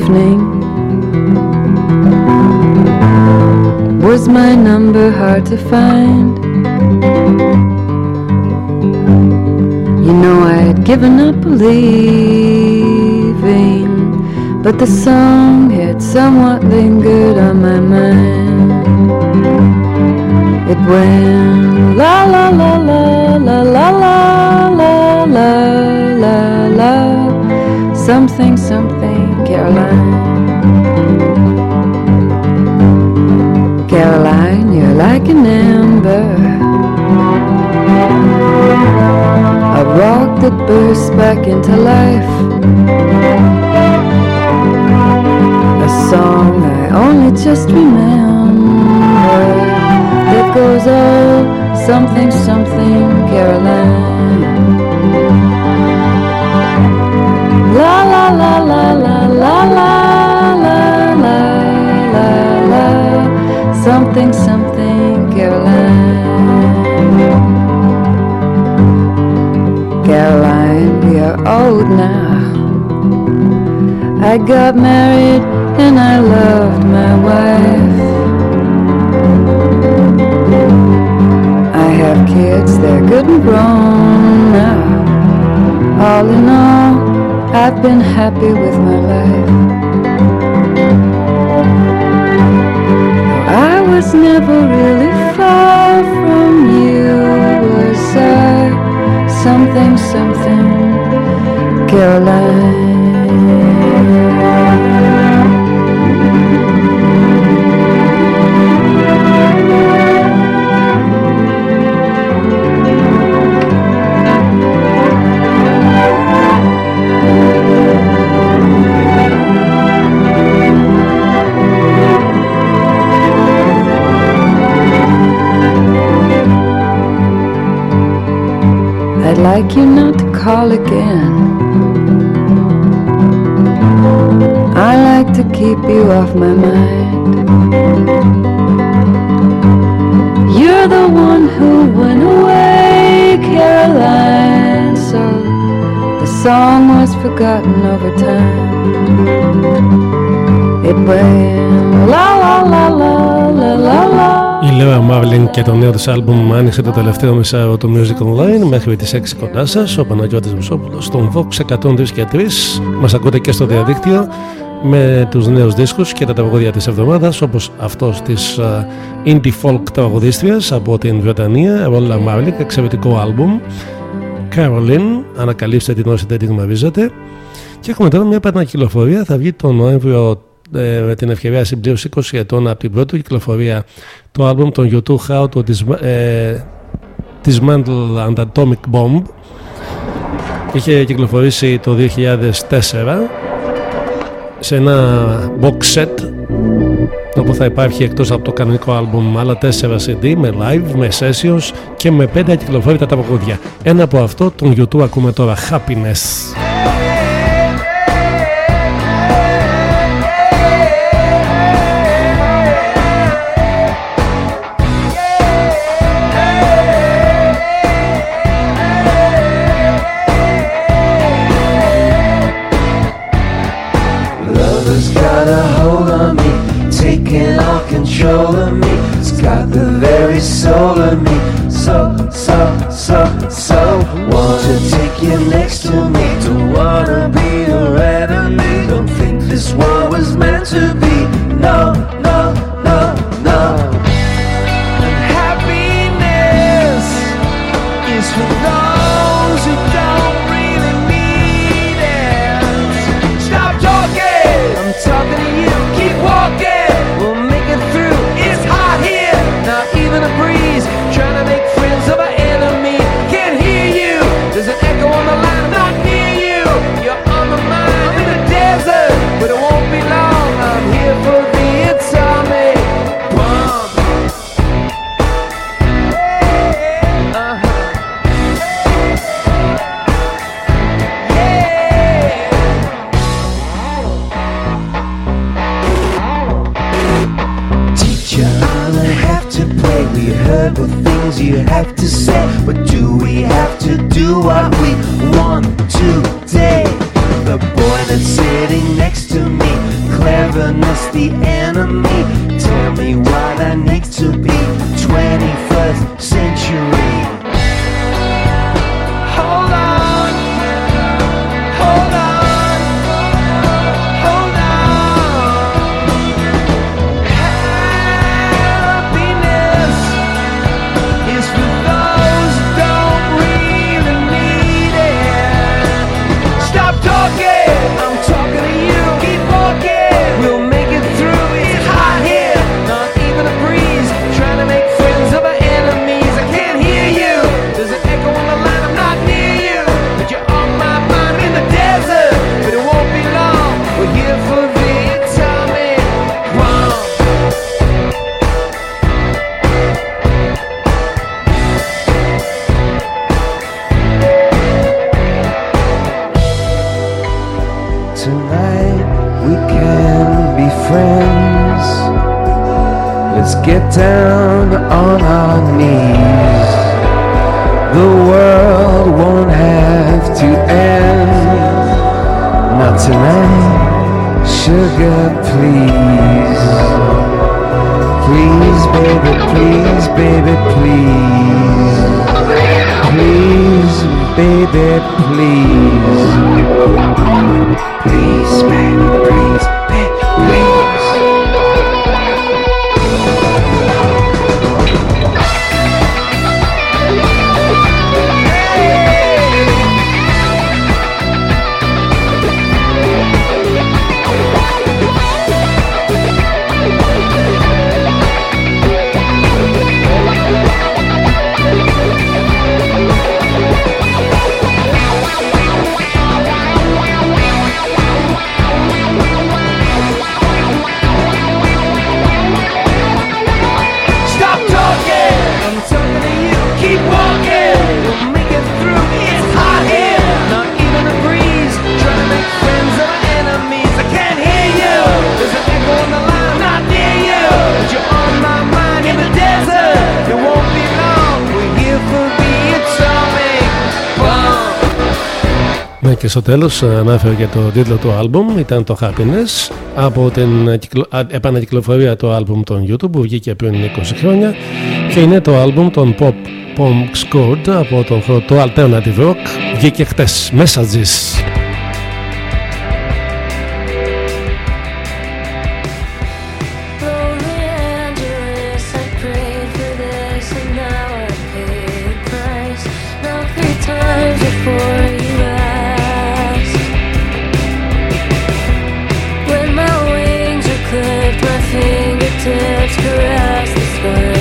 evening. Was my number hard to find? You know I had given up believing, but the song had somewhat lingered on my mind. It went la la la la la la la la la la something something Caroline. You're like an ember. A rock that bursts back into life. A song I only just remember that goes oh something something Caroline. La la la la la old now. I got married and I loved my wife. I have kids, they're good and grown now. All in all, I've been happy with my life. I was never really Caroline. I'd like you not to call again. I like to keep you off my mind. You're the one who went away, Caroline. So the song was forgotten over time. It went la la la la la la la. Η Λέα Μάρλιν και το νέο της άλμπουμ άνοιξε το τελευταίο μισάρο του Music Online μέχρι τις 6 κοντά σας. Ο Παναγιώτης Βουσόπουλος στον Vox 103 και 3. Μας ακούτε και στο διαδίκτυο με τους νέους δίσκους και τα τραγούδια της εβδομάδας όπως αυτός της uh, indie folk τραγουδίστριας από την Βρετανία, Rolla Marlin, εξαιρετικό άλμπουμ. Caroline, ανακαλύψτε την όσοι δεν την γνωρίζετε. Και έχουμε τώρα μια επανακυκλοφορία, θα βγει τον Νοέμβριο ε, με την ευκαιρία συμπλήρωση 20 ετών από την πρώτη κυκλοφορία το άλμπουμ των U2 How το ε, Dismantle and Atomic Bomb είχε κυκλοφορήσει το 2004 σε ένα box set όπου θα υπάρχει εκτός από το κανονικό άλμπουμ άλλα 4 CD με live, με sessions και με 5 κυκλοφόρητα τα παγωδιά. Ένα από αυτό τον YouTube ακούμε τώρα Happiness. control of me. It's got the very soul of me. So, so, so, so. Wanna take you next to me. Don't wanna be your enemy. Don't think this war was meant to be. No, no, have to say? But do we have to do what we want today? The boy that's sitting next to me, cleverness the enemy. Tell me what I need to be 21st century. get down on our knees. The world won't have to end. Not tonight, sugar, please. Please, baby, please, baby, please. Please, baby, please. Please, baby, please, baby, please. και στο τέλος ε, ανάφερε και το τίτλο του άλμπουμ ήταν το Happiness. Από την ε, επανακυκλοφορία του άλμπουμ των YouTube που βγήκε πριν 20 χρόνια και είναι το άλμπουμ των Pop Punk Scored από τον Alternative Rock βγήκε χτες Messages caress the sky.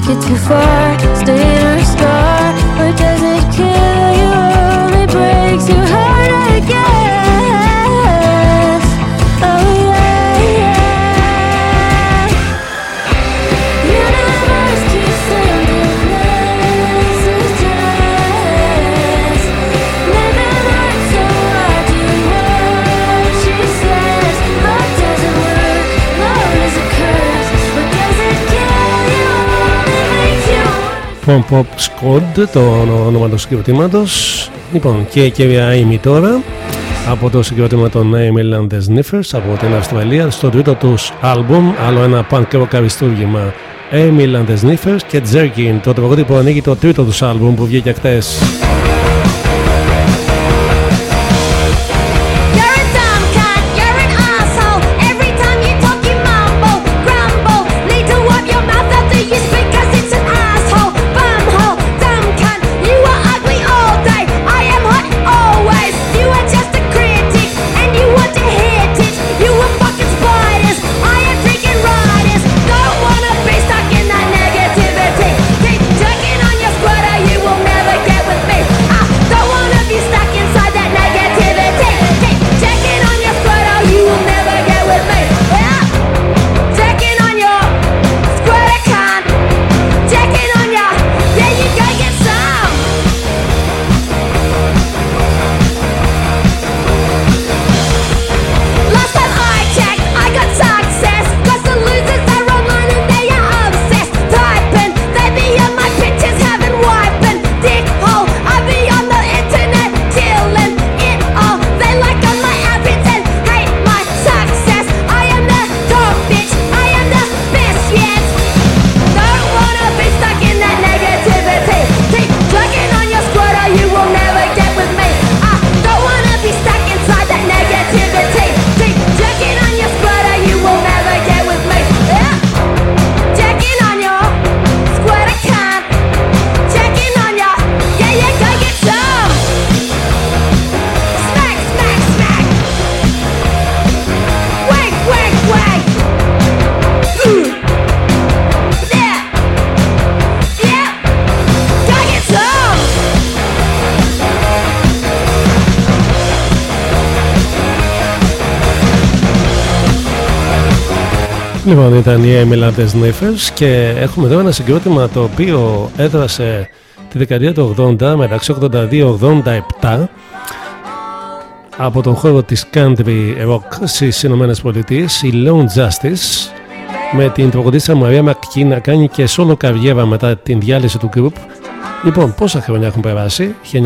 take it too far. Stay λοιπόν Pop Squad το όνομα του συγκροτήματος. Λοιπόν και η κυρία Amy τώρα από το συγκρότημα των Maryland The Sniffers από την Αυστραλία στο τρίτο τους άλμπουμ άλλο ένα punk rock αριστούργημα Maryland The Sniffers και Jerkin το τραγούδι που ανοίγει το τρίτο τους άλμπουμ που βγήκε χτες. Λοιπόν, ήταν οι Emilante Sniffers και έχουμε εδώ ένα συγκρότημα το οποίο έδρασε τη δεκαετία του 80 μεταξύ 82-87 από τον χώρο της country rock στις Ηνωμένες Πολιτείες, η Lone Justice με την τραγουδίστρια Μαρία Μακκή να κάνει και solo καριέρα μετά την διάλυση του group Λοιπόν, πόσα χρόνια έχουν περάσει, 1987-2024,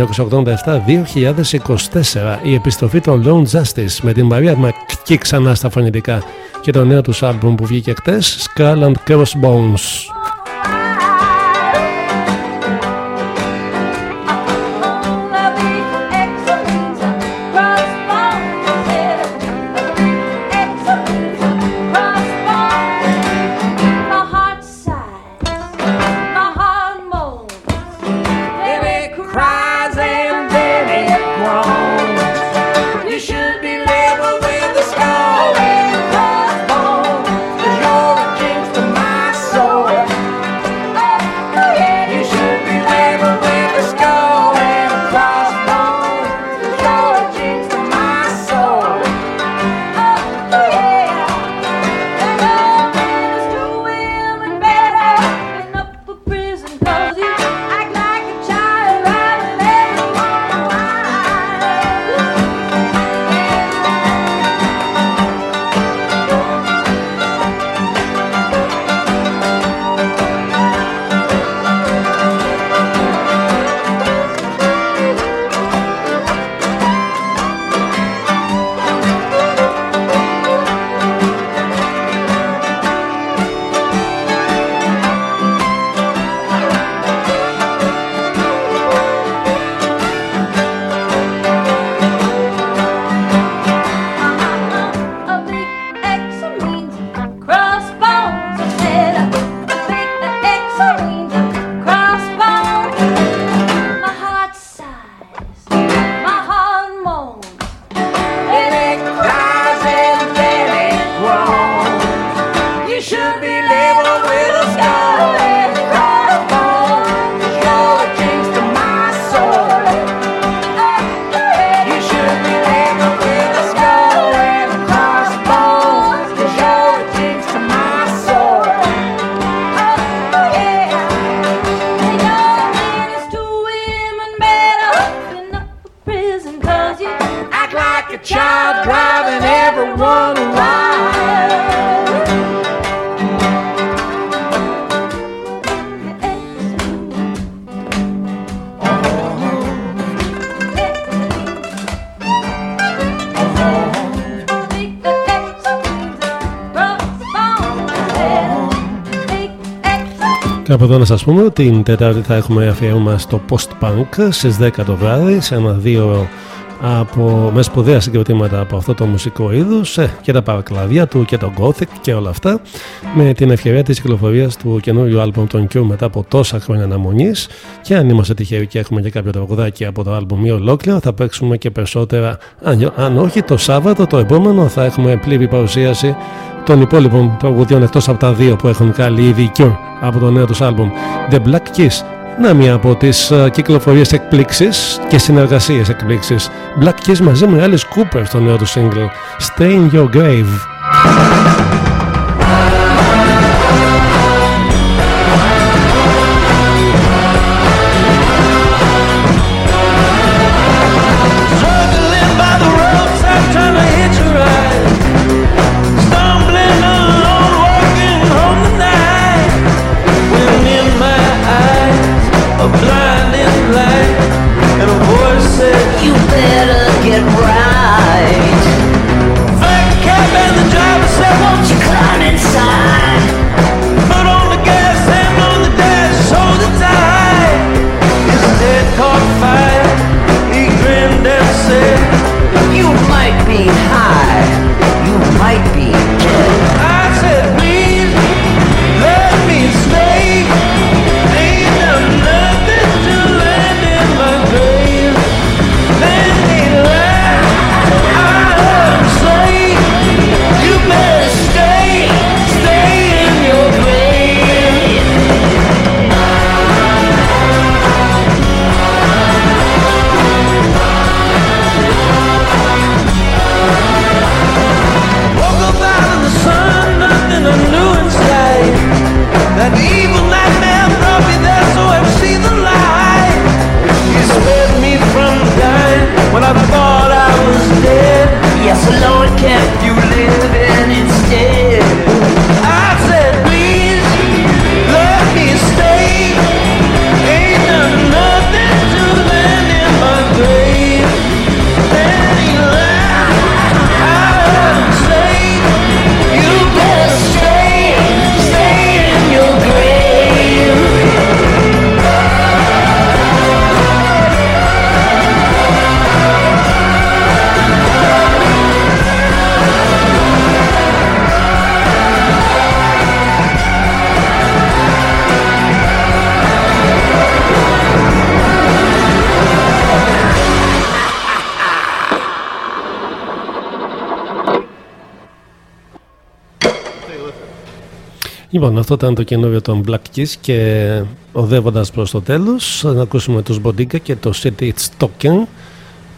η επιστροφή των Lone Justice με την Μαρία Μακκή ξανά στα φωνητικά και το νέο τους άλμπουμ που βγήκε χτες, Skull and Crossbones. Να σας πούμε ότι την Τετάρτη θα έχουμε αφιέρωμα στο post-punk στις 10 το βράδυ σε ένα δύο από, με σπουδαία συγκροτήματα από αυτό το μουσικό είδος ε, και τα παρακλάδια του και το gothic και όλα αυτά με την ευκαιρία της κυκλοφορίας του καινούριου άλμπουμ των Cure μετά από τόσα χρόνια αναμονής. Και αν είμαστε τυχεροί και έχουμε και κάποιο τραγουδάκι από το άλμπουμ ή ολόκληρο θα παίξουμε και περισσότερα. Αν, αν όχι το Σάββατο το επόμενο θα έχουμε πλήρη παρουσίαση των υπόλοιπων τραγουδιών εκτός από τα δύο που έχουν κάνει ήδη Cure από το νέο τους άλμπουμ The Black Kiss να μία από τις uh, κυκλοφορίες εκπλήξεις και συνεργασίες εκπλήξεις. Black Kiss μαζί με Alice Cooper στο νέο του single Stay in Your Grave you Λοιπόν, αυτό ήταν το καινούριο των Black Keys και οδεύοντας προς το τέλος να ακούσουμε τους Bodiga και το City It's Token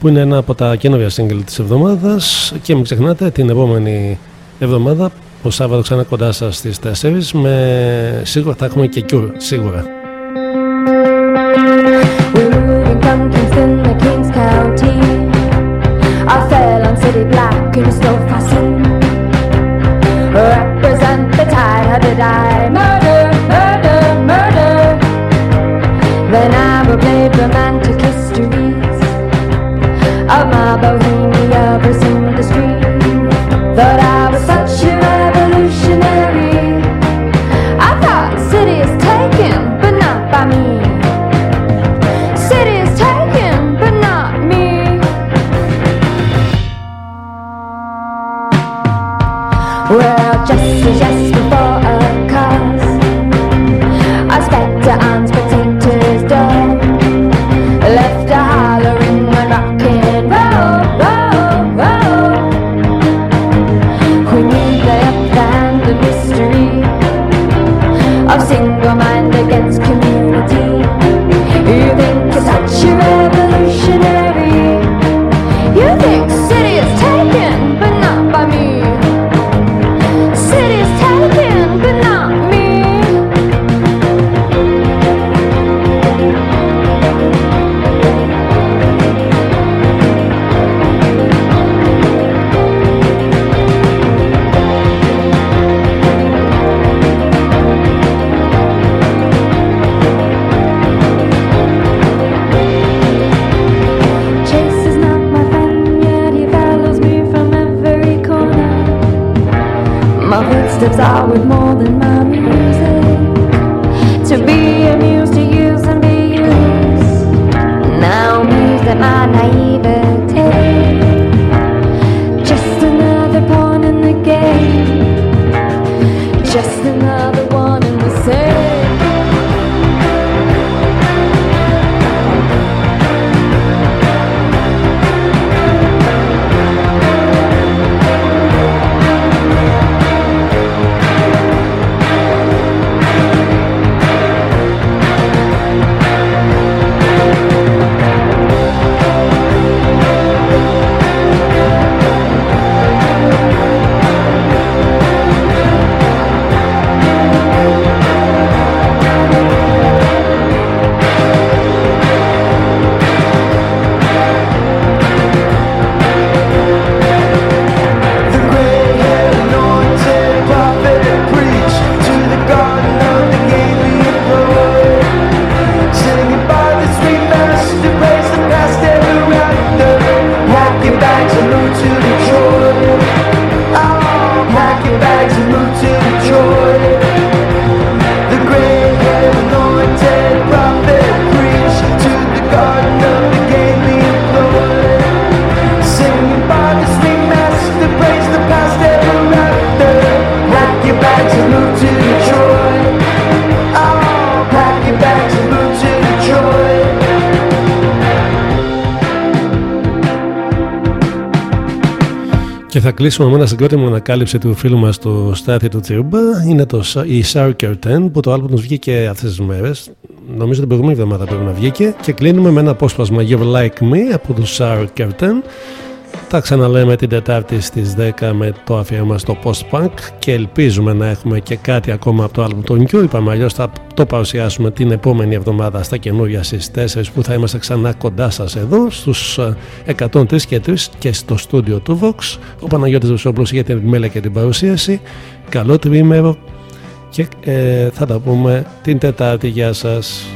που είναι ένα από τα καινούργια single της εβδομάδας και μην ξεχνάτε την επόμενη εβδομάδα το Σάββατο ξανά κοντά σας στις 4 με σίγουρα θα έχουμε και Cure, σίγουρα. Και θα κλείσουμε με ένα συγκρότημα ανακάλυψη του φίλου μας του Στάθη του Τσίρμπα. Είναι το, η Sarker 10 που το άλμπου τους βγήκε αυτές τις μέρες. Νομίζω την προηγούμενη εβδομάδα πρέπει να βγήκε. Και κλείνουμε με ένα απόσπασμα You Like Me από του Sarker 10. Τα ξαναλέμε την Τετάρτη στις 10 με το αφιέρωμα στο Post-Punk και ελπίζουμε να έχουμε και κάτι ακόμα από το άλμπου των Q. Είπαμε αλλιώς θα το παρουσιάσουμε την επόμενη εβδομάδα στα καινούργια στις 4 που θα είμαστε ξανά κοντά σας εδώ στους ε, 103 και 3 και στο στούντιο του Vox. Ο Παναγιώτης Βουσόπουλος για την επιμέλεια και την παρουσίαση. Καλό τρίμερο και ε, θα τα πούμε την Τετάρτη. Γεια σας.